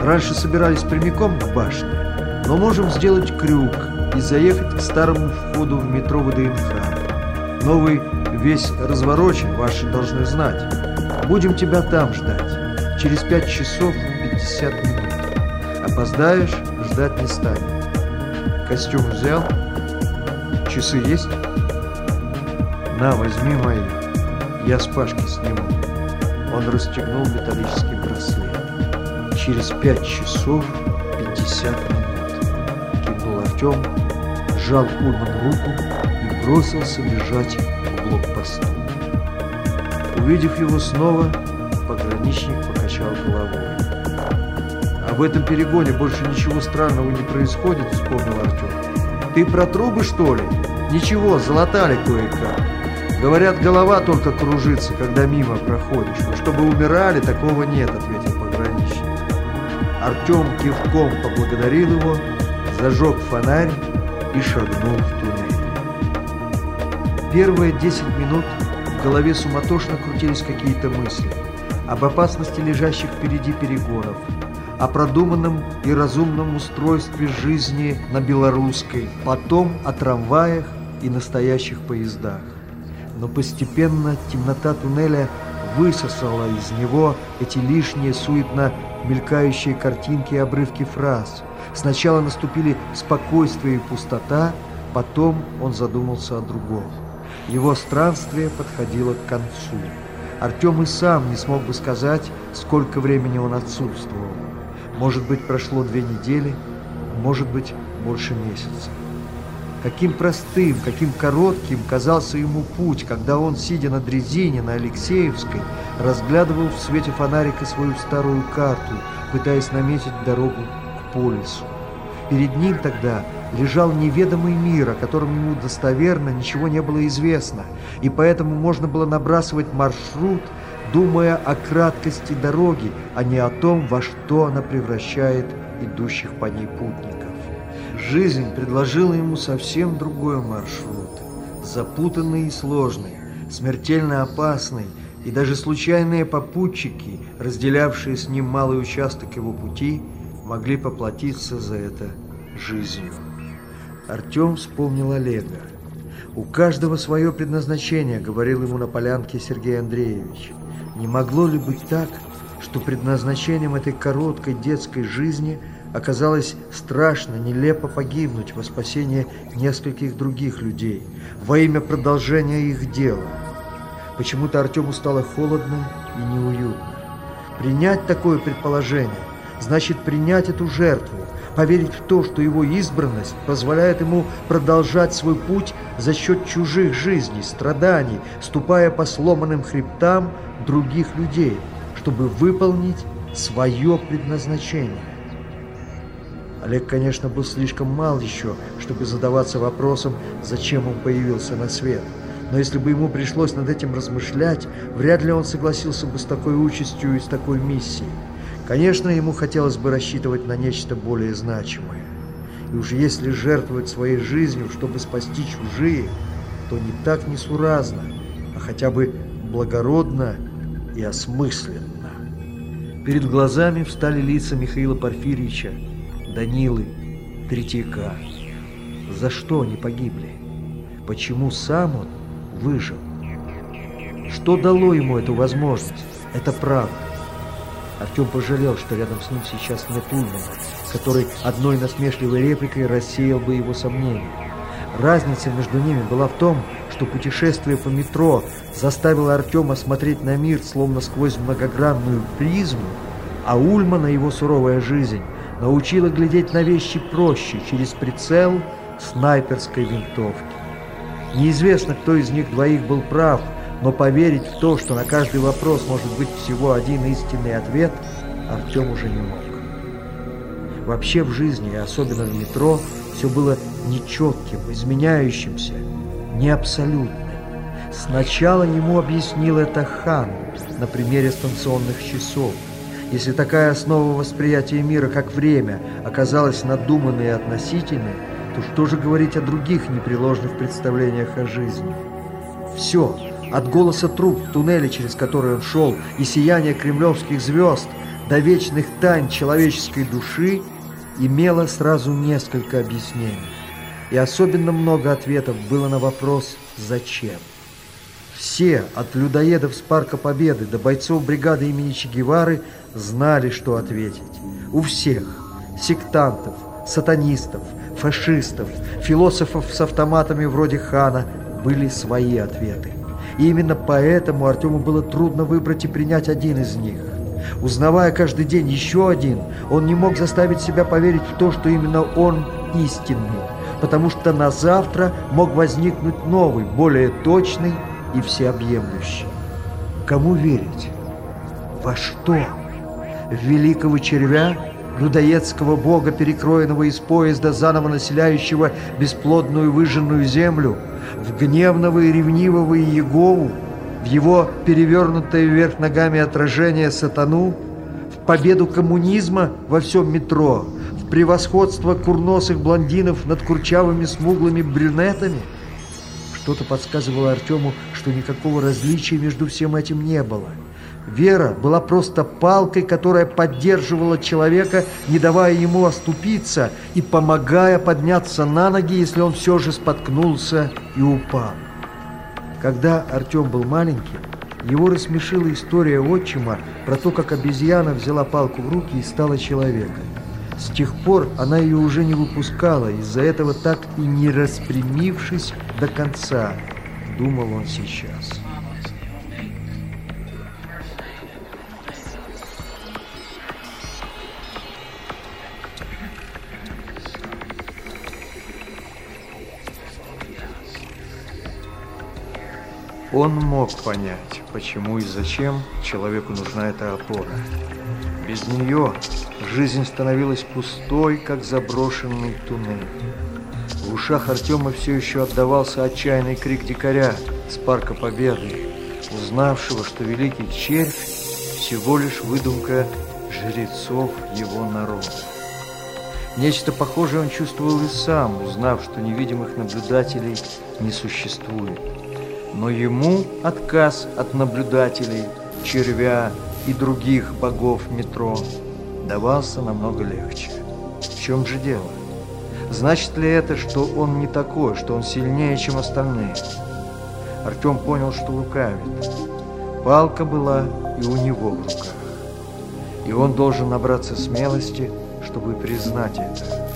Раньше собирались прямиком к башне, но можем сделать крюк и заехать к старому входу в метро ВДНХ. Новый весь разворочен, ваши должны знать. Будем тебя там ждать. Через пять часов 50 минут. Опоздаешь, ждать не станет. Костюм взял? Часы есть? На, возьми мои. Я с Пашки сниму. Он расстегнул металлический браслет. Через пять часов пятьдесят минут. Кивнул Артем, сжал Ульман руку и бросился бежать в блокпосту. Увидев его снова, пограничник покачал головой. В этом перегоне больше ничего странного не происходит, вспомнил Артем. Ты про трубы, что ли? Ничего, залатали кое-как. Говорят, голова только кружится, когда мимо проходишь. Но чтобы умирали, такого нет, ответил пограничник. Артем кивком поблагодарил его, зажег фонарь и шагнул в туннель. Первые десять минут в голове суматошно крутились какие-то мысли об опасности лежащих впереди перегонов, о продуманном и разумном устройстве жизни на белорусской, потом о трамваях и настоящих поездах. Но постепенно темнота туннеля высосала из него эти лишние суетно мелькающие картинки и обрывки фраз. Сначала наступили спокойствие и пустота, потом он задумался о другом. Его странствие подходило к концу. Артем и сам не смог бы сказать, сколько времени он отсутствовал. Может быть, прошло две недели, может быть, больше месяца. Каким простым, каким коротким казался ему путь, когда он, сидя на дрезине на Алексеевской, разглядывал в свете фонарика свою старую карту, пытаясь наметить дорогу к полису. Перед ним тогда лежал неведомый мир, о котором ему достоверно ничего не было известно, и поэтому можно было набрасывать маршрут, думая о краткости дороги, а не о том, во что она превращает идущих по ней путников. Жизнь предложила ему совсем другой маршрут, запутанный и сложный, смертельно опасный, и даже случайные попутчики, разделявшие с ним малый участок его пути, могли поплатиться за это жизнью. Артем вспомнил Олега. «У каждого свое предназначение», — говорил ему на полянке Сергей Андреевич. «Не могло ли быть так, что предназначением этой короткой детской жизни — оказалось страшно, нелепо погибнуть во спасение нескольких других людей во имя продолжения их дела. Почему-то Артему стало холодно и неуютно. Принять такое предположение значит принять эту жертву, поверить в то, что его избранность позволяет ему продолжать свой путь за счет чужих жизней, страданий, ступая по сломанным хребтам других людей, чтобы выполнить свое предназначение. Олег, конечно, был слишком мал еще, чтобы задаваться вопросом, зачем он появился на свет. Но если бы ему пришлось над этим размышлять, вряд ли он согласился бы с такой участью и с такой миссией. Конечно, ему хотелось бы рассчитывать на нечто более значимое. И уж если жертвовать своей жизнью, чтобы спасти чужие, то не так несуразно, а хотя бы благородно и осмысленно. Перед глазами встали лица Михаила Порфирьевича, Данилы, Третьяка. За что они погибли? Почему сам он выжил? Что дало ему эту возможность? Это правда. Артем пожалел, что рядом с ним сейчас нет Ульмана, который одной насмешливой репликой рассеял бы его сомнения. Разница между ними была в том, что путешествие по метро заставило Артема смотреть на мир словно сквозь многогранную призму, а Ульмана его суровая жизнь научила глядеть на вещи проще, через прицел снайперской винтовки. Неизвестно, кто из них двоих был прав, но поверить в то, что на каждый вопрос может быть всего один истинный ответ, Артем уже не мог. Вообще в жизни, и особенно в метро, все было нечетким, изменяющимся, не абсолютным. Сначала ему объяснил это Хан на примере станционных часов – если такая основа восприятия мира, как время, оказалась надуманной и относительной, то что же говорить о других непреложных представлениях о жизни? Все, от голоса труб в туннеле, через который он шел, и сияния кремлевских звезд до вечных тайн человеческой души, имело сразу несколько объяснений. И особенно много ответов было на вопрос «Зачем?». Все, от людоедов с Парка Победы до бойцов бригады имени Че Гевары, знали, что ответить. У всех – сектантов, сатанистов, фашистов, философов с автоматами вроде Хана – были свои ответы. И именно поэтому Артему было трудно выбрать и принять один из них. Узнавая каждый день еще один, он не мог заставить себя поверить в то, что именно он истинный, потому что на завтра мог возникнуть новый, более точный и всеобъемлющий. Кому верить? Во что? В великого червя, людоедского бога, перекроенного из поезда, заново населяющего бесплодную выжженную землю, в гневного и ревнивого Иегову, в его перевернутое вверх ногами отражение сатану, в победу коммунизма во всем метро, превосходство курносых блондинов над курчавыми смуглыми брюнетами – что-то подсказывало Артему, что никакого различия между всем этим не было. Вера была просто палкой, которая поддерживала человека, не давая ему оступиться и помогая подняться на ноги, если он все же споткнулся и упал. Когда Артем был маленьким, его рассмешила история отчима про то, как обезьяна взяла палку в руки и стала человеком. С тех пор она ее уже не выпускала, из-за этого так и не распрямившись до конца, думал он сейчас. Он мог понять, почему и зачем человеку нужна эта опора. Без нее жизнь становилась пустой, как заброшенный туннель. В ушах Артема все еще отдавался отчаянный крик дикаря с Парка Победы, узнавшего, что великий червь всего лишь выдумка жрецов его народа. Нечто похожее он чувствовал и сам, узнав, что невидимых наблюдателей не существует. Но ему отказ от наблюдателей, червя и других богов метро давался намного легче. В чем же дело? Значит ли это, что он не такой, что он сильнее, чем остальные? Артем понял, что лукавит. Палка была и у него в руках. И он должен набраться смелости, чтобы признать это.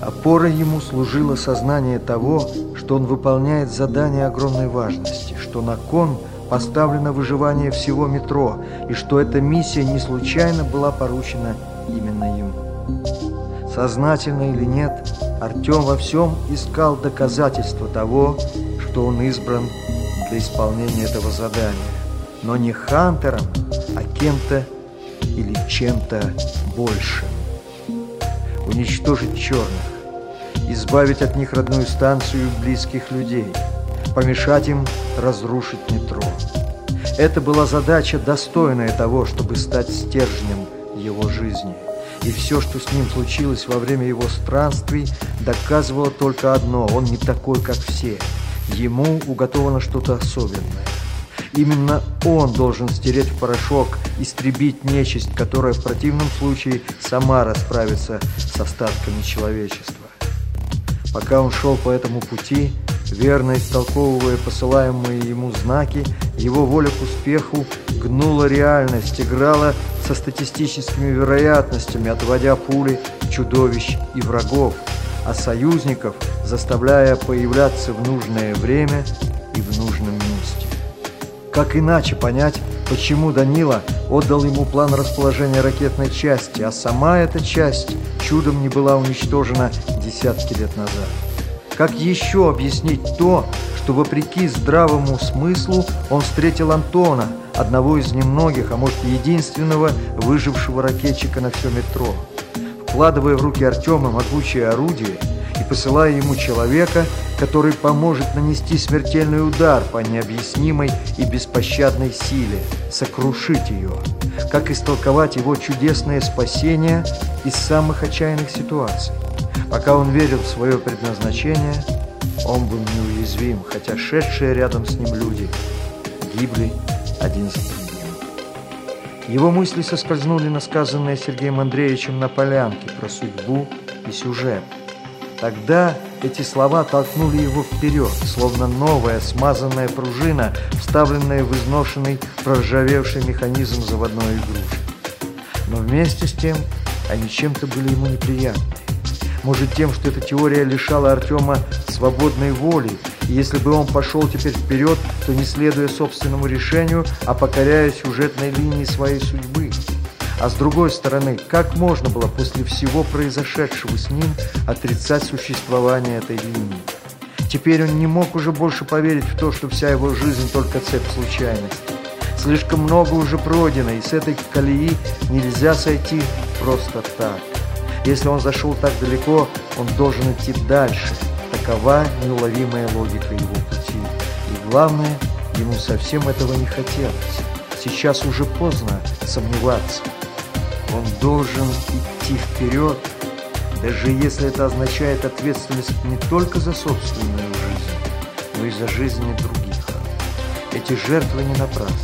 Опорой ему служило сознание того, что он выполняет задание огромной важности, что на кон поставлено выживание всего метро, и что эта миссия не случайно была поручена именно ему. Сознательно или нет, Артем во всем искал доказательства того, что он избран для исполнения этого задания, но не Хантером, а кем-то или чем-то большим. Уничтожить черных, избавить от них родную станцию и близких людей, помешать им разрушить метро. Это была задача, достойная того, чтобы стать стержнем его жизни. И все, что с ним случилось во время его странствий, доказывало только одно – он не такой, как все. Ему уготовано что-то особенное. Именно он должен стереть в порошок, истребить нечисть, которая в противном случае сама расправится с остатками человечества. Пока он шел по этому пути, верно истолковывая посылаемые ему знаки, его воля к успеху гнула реальность, играла со статистическими вероятностями, отводя пули чудовищ и врагов, а союзников заставляя появляться в нужное время и в нужном месте. Как иначе понять, почему Данила отдал ему план расположения ракетной части, а сама эта часть чудом не была уничтожена десятки лет назад? Как еще объяснить то, что вопреки здравому смыслу он встретил Антона, одного из немногих, а может единственного выжившего ракетчика на все метро? Вкладывая в руки Артема могучее орудие и посылая ему человека, который поможет нанести смертельный удар по необъяснимой и беспощадной силе, сокрушить ее, как истолковать его чудесное спасение из самых отчаянных ситуаций. Пока он верил в свое предназначение, он был неуязвим, хотя шедшие рядом с ним люди гибли один за другим. Его мысли соскользнули на сказанное Сергеем Андреевичем на полянке про судьбу и сюжет. Тогда эти слова толкнули его вперед, словно новая смазанная пружина, вставленная в изношенный проржавевший механизм заводной игрушки. Но вместе с тем они чем-то были ему неприятны. Может, тем, что эта теория лишала Артема свободной воли, и если бы он пошел теперь вперед, то не следуя собственному решению, а покоряя сюжетной линии своей судьбы. А с другой стороны, как можно было после всего произошедшего с ним отрицать существование этой линии? Теперь он не мог уже больше поверить в то, что вся его жизнь только цепь случайностей. Слишком много уже пройдено, и с этой колеи нельзя сойти просто так. Если он зашел так далеко, он должен идти дальше. Такова неуловимая логика его пути. И главное, ему совсем этого не хотелось. Сейчас уже поздно сомневаться. Он должен идти вперед, даже если это означает ответственность не только за собственную жизнь, но и за жизни других. Эти жертвы не напрасны.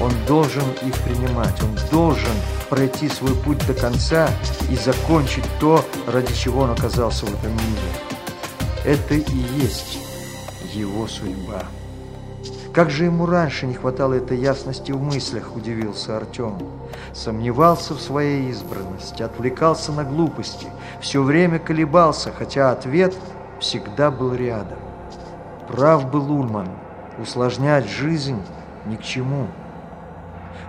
Он должен их принимать, он должен пройти свой путь до конца и закончить то, ради чего он оказался в этом мире. Это и есть его судьба. Как же ему раньше не хватало этой ясности в мыслях, удивился Артем. Сомневался в своей избранности, отвлекался на глупости, все время колебался, хотя ответ всегда был рядом. Прав был Ульман, усложнять жизнь ни к чему.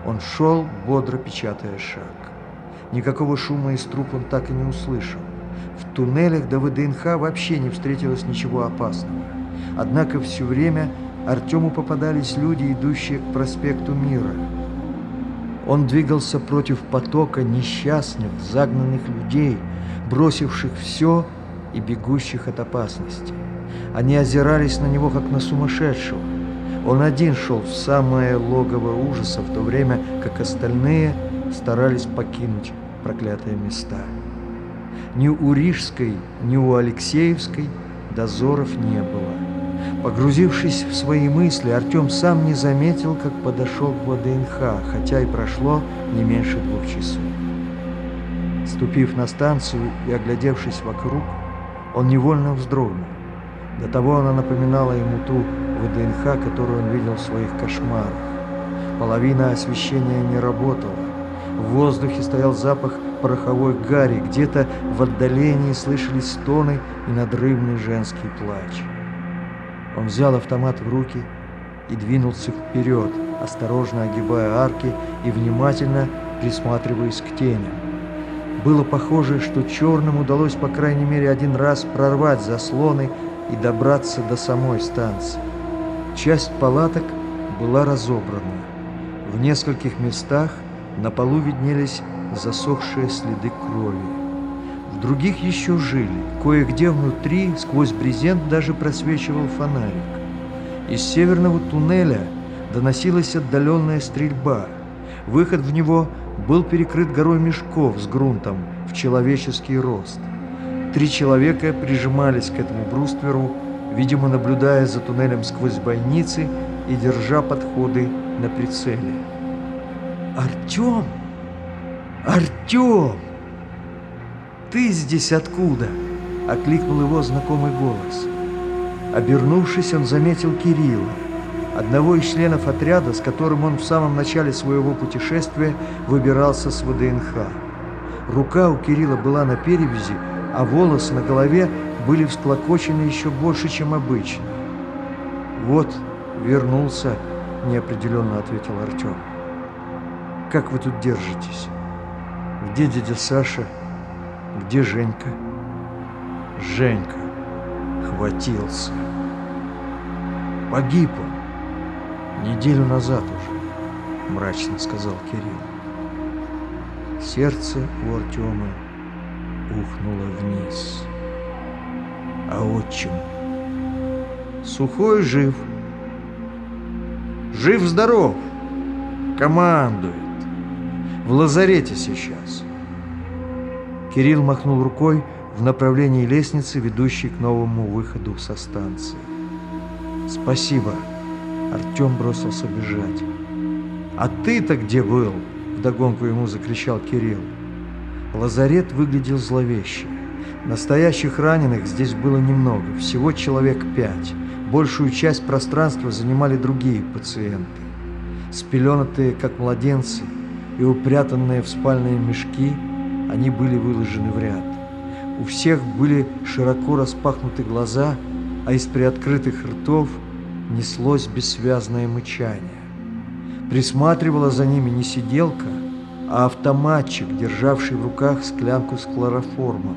Он шел, бодро печатая шаг. Никакого шума из труб он так и не услышал. В туннелях до ВДНХ вообще не встретилось ничего опасного. Однако все время Артему попадались люди, идущие к проспекту Мира. Он двигался против потока несчастных, загнанных людей, бросивших все и бегущих от опасности. Они озирались на него, как на сумасшедшего. Он один шел в самое логово ужаса, в то время как остальные старались покинуть проклятые места. Ни у Рижской, ни у Алексеевской дозоров не было. Погрузившись в свои мысли, Артем сам не заметил, как подошел к ВДНХ, хотя и прошло не меньше двух часов. Ступив на станцию и оглядевшись вокруг, он невольно вздрогнул. До того она напоминала ему ту ВДНХ, которую он видел в своих кошмарах. Половина освещения не работала. В воздухе стоял запах пороховой гари, где-то в отдалении слышались стоны и надрывный женский плач. Он взял автомат в руки и двинулся вперед, осторожно огибая арки и внимательно присматриваясь к теням. Было похоже, что черным удалось по крайней мере один раз прорвать заслоны и добраться до самой станции. Часть палаток была разобрана. В нескольких местах на полу виднелись засохшие следы крови. Других еще жили. Кое-где внутри, сквозь брезент, даже просвечивал фонарик. Из северного туннеля доносилась отдаленная стрельба. Выход в него был перекрыт горой мешков с грунтом в человеческий рост. Три человека прижимались к этому брустверу, видимо, наблюдая за туннелем сквозь бойницы и держа подходы на прицеле. «Артем! Артем!» «Ты здесь откуда?» — окликнул его знакомый голос. Обернувшись, он заметил Кирилла, одного из членов отряда, с которым он в самом начале своего путешествия выбирался с ВДНХ. Рука у Кирилла была на перевязи, а волосы на голове были всклокочены еще больше, чем обычно. «Вот, вернулся», — неопределенно ответил Артем. «Как вы тут держитесь? Где дядя Саша?» Где Женька? Женька хватился. Погиб он. Неделю назад уже, мрачно сказал Кирилл. Сердце у Артема ухнуло вниз. А отчим? Сухой жив. Жив-здоров. Командует. В лазарете сейчас. Кирилл махнул рукой в направлении лестницы, ведущей к новому выходу со станции. «Спасибо!» Артем бросился бежать. «А ты-то где был?» Вдогонку ему закричал Кирилл. Лазарет выглядел зловеще. Настоящих раненых здесь было немного, всего человек пять. Большую часть пространства занимали другие пациенты. Спеленатые, как младенцы, и упрятанные в спальные мешки – они были выложены в ряд. У всех были широко распахнуты глаза, а из приоткрытых ртов неслось бессвязное мычание. Присматривала за ними не сиделка, а автоматчик, державший в руках склянку с хлороформом.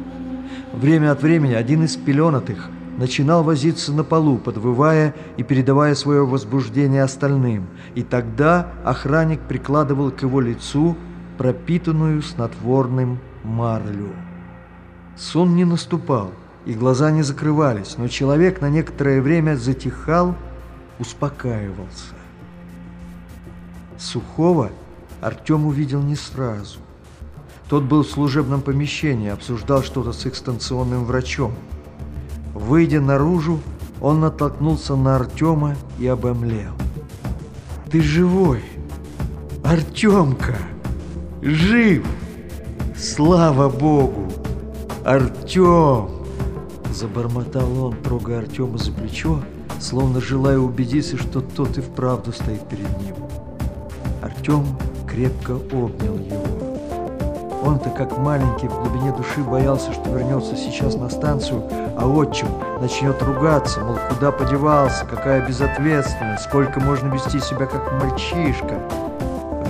Время от времени один из пеленатых начинал возиться на полу, подвывая и передавая свое возбуждение остальным, и тогда охранник прикладывал к его лицу пропитанную снотворным марлю. Сон не наступал, и глаза не закрывались, но человек на некоторое время затихал, успокаивался. Сухого Артем увидел не сразу. Тот был в служебном помещении, обсуждал что-то с их станционным врачом. Выйдя наружу, он натолкнулся на Артема и обомлел. «Ты живой! Артемка!» Жив! Слава Богу! Артем!» Забормотал он, трогая Артема за плечо, словно желая убедиться, что тот и вправду стоит перед ним. Артем крепко обнял его. Он-то, как маленький, в глубине души боялся, что вернется сейчас на станцию, а отчим начнет ругаться, мол, куда подевался, какая безответственность, сколько можно вести себя как мальчишка.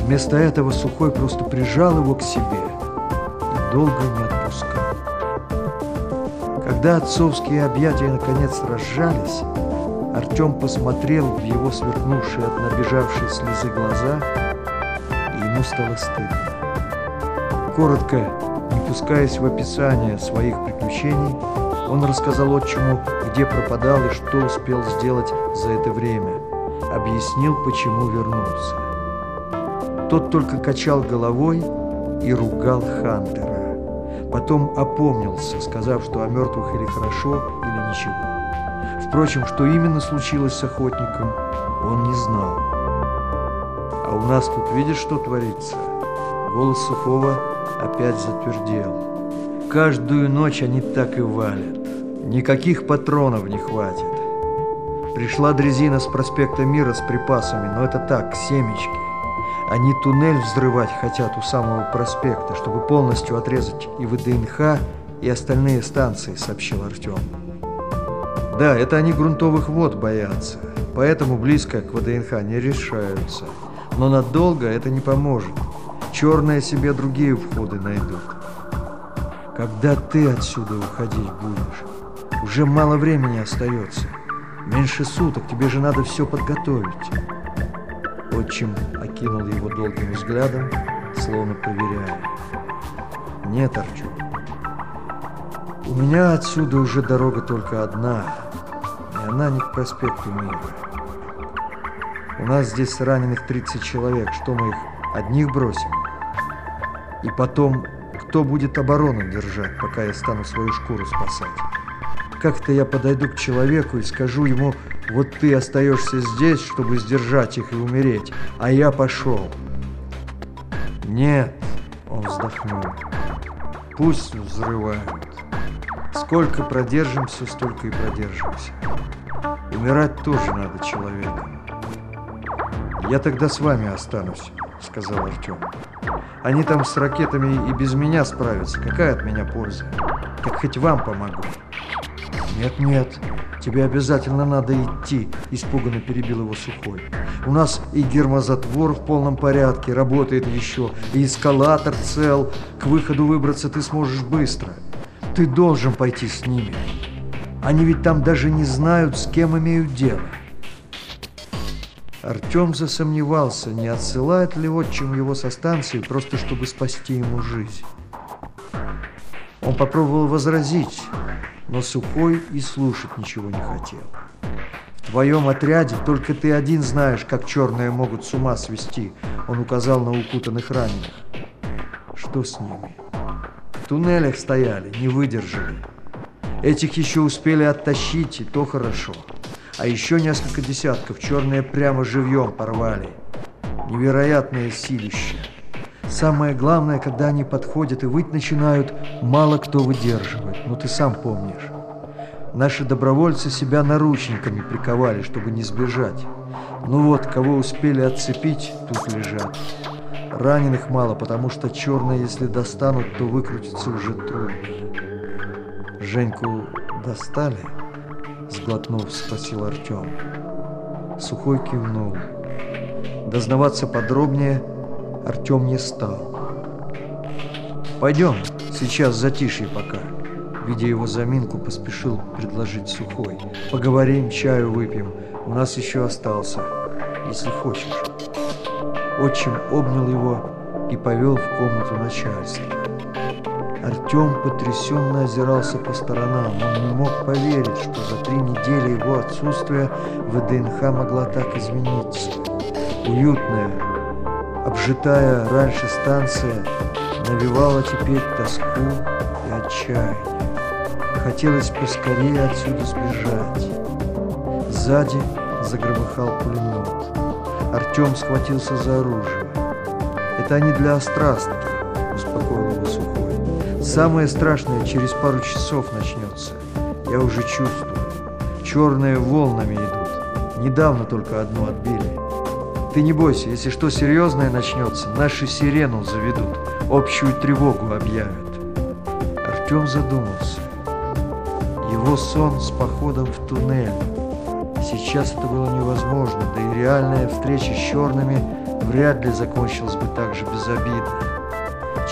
Вместо этого Сухой просто прижал его к себе и долго не отпускал. Когда отцовские объятия наконец разжались, Артем посмотрел в его сверкнувшие от набежавшей слезы глаза, и ему стало стыдно. Коротко, не пускаясь в описание своих приключений, он рассказал отчиму, где пропадал и что успел сделать за это время. Объяснил, почему вернулся. Тот только качал головой и ругал Хантера. Потом опомнился, сказав, что о мертвых или хорошо, или ничего. Впрочем, что именно случилось с охотником, он не знал. А у нас тут видишь, что творится? Голос Сухого опять затвердел. Каждую ночь они так и валят. Никаких патронов не хватит. Пришла дрезина с проспекта Мира с припасами, но это так, семечки. Они туннель взрывать хотят у самого проспекта, чтобы полностью отрезать и ВДНХ, и остальные станции, сообщил Артем. Да, это они грунтовых вод боятся, поэтому близко к ВДНХ не решаются. Но надолго это не поможет. Черные себе другие входы найдут. Когда ты отсюда уходить будешь? Уже мало времени остается. Меньше суток, тебе же надо все подготовить. Отчим окинул его долгим взглядом, словно проверяя. Нет, Арчу. У меня отсюда уже дорога только одна, и она не к проспекту Мира. У нас здесь раненых 30 человек, что мы их одних бросим? И потом, кто будет оборону держать, пока я стану свою шкуру спасать? Как-то я подойду к человеку и скажу ему, вот ты остаешься здесь, чтобы сдержать их и умереть, а я пошел. Нет, он вздохнул. Пусть взрывают. Сколько продержимся, столько и продержимся. Умирать тоже надо человеком. Я тогда с вами останусь, сказал Артем. Они там с ракетами и без меня справятся. Какая от меня польза? Так хоть вам помогу. Нет-нет, тебе обязательно надо идти, испуганно перебил его Сухой. У нас и гермозатвор в полном порядке, работает еще, и эскалатор цел. К выходу выбраться ты сможешь быстро. Ты должен пойти с ними. Они ведь там даже не знают, с кем имеют дело. Артем засомневался, не отсылает ли отчим его со станции, просто чтобы спасти ему жизнь. Он попробовал возразить, но Сухой и слушать ничего не хотел. В твоем отряде только ты один знаешь, как черные могут с ума свести, он указал на укутанных раненых. Что с ними? В туннелях стояли, не выдержали. Этих еще успели оттащить, и то хорошо а еще несколько десятков черные прямо живьем порвали. Невероятное силище. Самое главное, когда они подходят и выть начинают, мало кто выдерживает, но ты сам помнишь. Наши добровольцы себя наручниками приковали, чтобы не сбежать. Ну вот, кого успели отцепить, тут лежат. Раненых мало, потому что черные, если достанут, то выкрутиться уже трудно. Женьку достали? Сглотнув, спросил Артем. Сухой кивнул. Дознаваться подробнее Артем не стал. «Пойдем, сейчас затишье пока». Видя его заминку, поспешил предложить Сухой. «Поговорим, чаю выпьем. У нас еще остался, если хочешь». Отчим обнял его и повел в комнату начальства. Артем потрясенно озирался по сторонам. Он не мог поверить, что за три недели его отсутствия ВДНХ могла так измениться. Уютная, обжитая раньше станция навевала теперь тоску и отчаяние. Хотелось поскорее отсюда сбежать. Сзади загромыхал пулемет. Артем схватился за оружие. «Это они для острастки», — успокоил его Сухой. Самое страшное через пару часов начнется. Я уже чувствую. Черные волнами идут. Недавно только одну отбили. Ты не бойся, если что серьезное начнется, наши сирену заведут, общую тревогу объявят. Артем задумался. Его сон с походом в туннель. Сейчас это было невозможно, да и реальная встреча с черными вряд ли закончилась бы так же безобидно.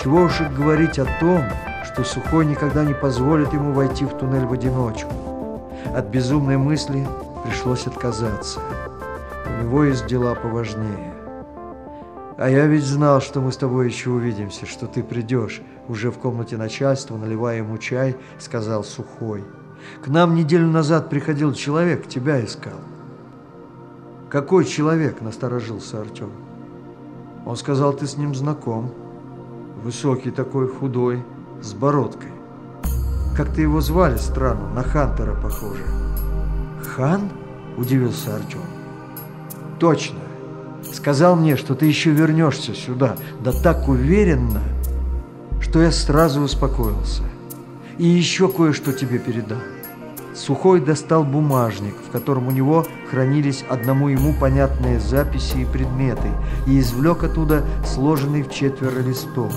Чего уж и говорить о том, что Сухой никогда не позволит ему войти в туннель в одиночку. От безумной мысли пришлось отказаться. Него есть дела поважнее. А я ведь знал, что мы с тобой еще увидимся, что ты придешь. Уже в комнате начальства, наливая ему чай, сказал Сухой. К нам неделю назад приходил человек, тебя искал. Какой человек, насторожился Артем. Он сказал, ты с ним знаком. Высокий такой, худой, с бородкой. Как-то его звали странно, на Хантера похоже. Хан? Удивился Артем. Точно. Сказал мне, что ты еще вернешься сюда. Да так уверенно, что я сразу успокоился. И еще кое-что тебе передам. Сухой достал бумажник, в котором у него хранились одному ему понятные записи и предметы, и извлек оттуда сложенный в четверо листок.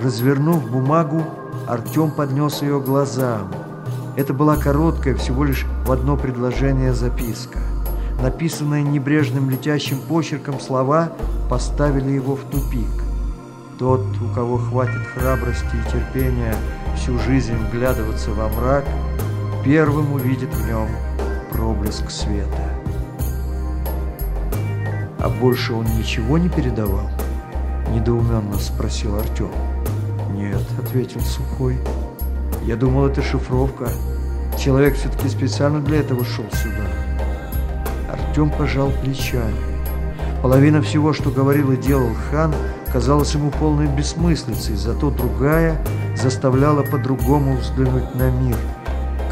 Развернув бумагу, Артем поднес ее глазам. Это была короткая, всего лишь в одно предложение записка. Написанные небрежным летящим почерком слова поставили его в тупик. Тот, у кого хватит храбрости и терпения всю жизнь вглядываться во мрак, первым увидит в нем проблеск света. А больше он ничего не передавал? Недоуменно спросил Артем. Нет, ответил Сухой. Я думал, это шифровка. Человек все-таки специально для этого шел сюда. Артем пожал плечами. Половина всего, что говорил и делал хан, казалась ему полной бессмыслицей, зато другая заставляла по-другому взглянуть на мир –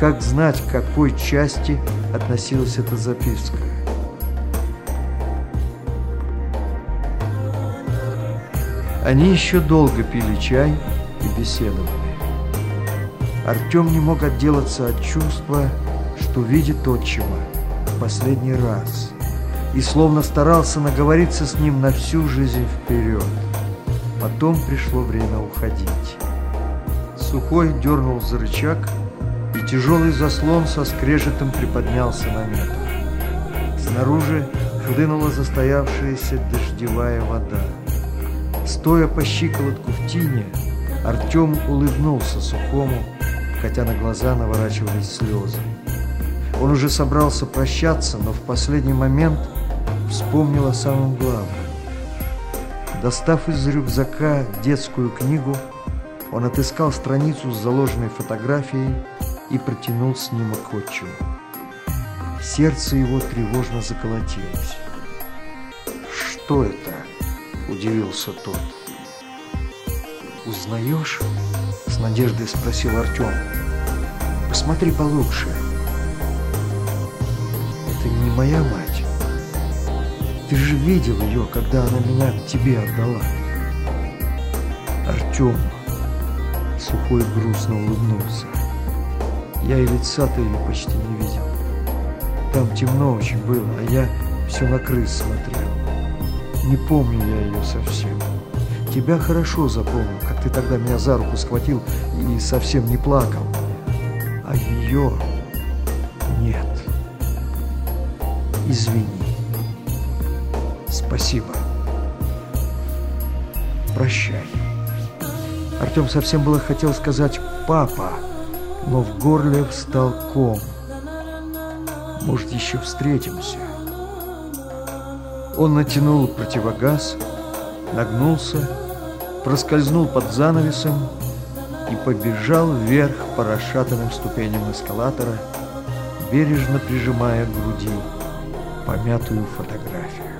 как знать, к какой части относилась эта записка? Они еще долго пили чай и беседовали. Артем не мог отделаться от чувства, что видит отчима последний раз и словно старался наговориться с ним на всю жизнь вперед. Потом пришло время уходить. Сухой дернул за рычаг, и тяжелый заслон со скрежетом приподнялся на метр. Снаружи хлынула застоявшаяся дождевая вода. Стоя по щиколотку в тине, Артем улыбнулся сухому, хотя на глаза наворачивались слезы. Он уже собрался прощаться, но в последний момент вспомнил о самом главном. Достав из рюкзака детскую книгу, он отыскал страницу с заложенной фотографией и протянул снимок отчиму. Сердце его тревожно заколотилось. «Что это?» – удивился тот. «Узнаешь?» – с надеждой спросил Артем. «Посмотри получше. Моя мать. Ты же видел ее, когда она меня тебе отдала». Артем сухой грустно улыбнулся. Я и лица-то ее почти не видел. Там темно очень было, а я все на крыс смотрел. Не помню я ее совсем. Тебя хорошо запомнил, как ты тогда меня за руку схватил и совсем не плакал. А ее нет. Извини. Спасибо. Прощай. Артем совсем было хотел сказать «папа», но в горле встал ком. Может, еще встретимся. Он натянул противогаз, нагнулся, проскользнул под занавесом и побежал вверх по расшатанным ступеням эскалатора, бережно прижимая к груди помятую фотографию.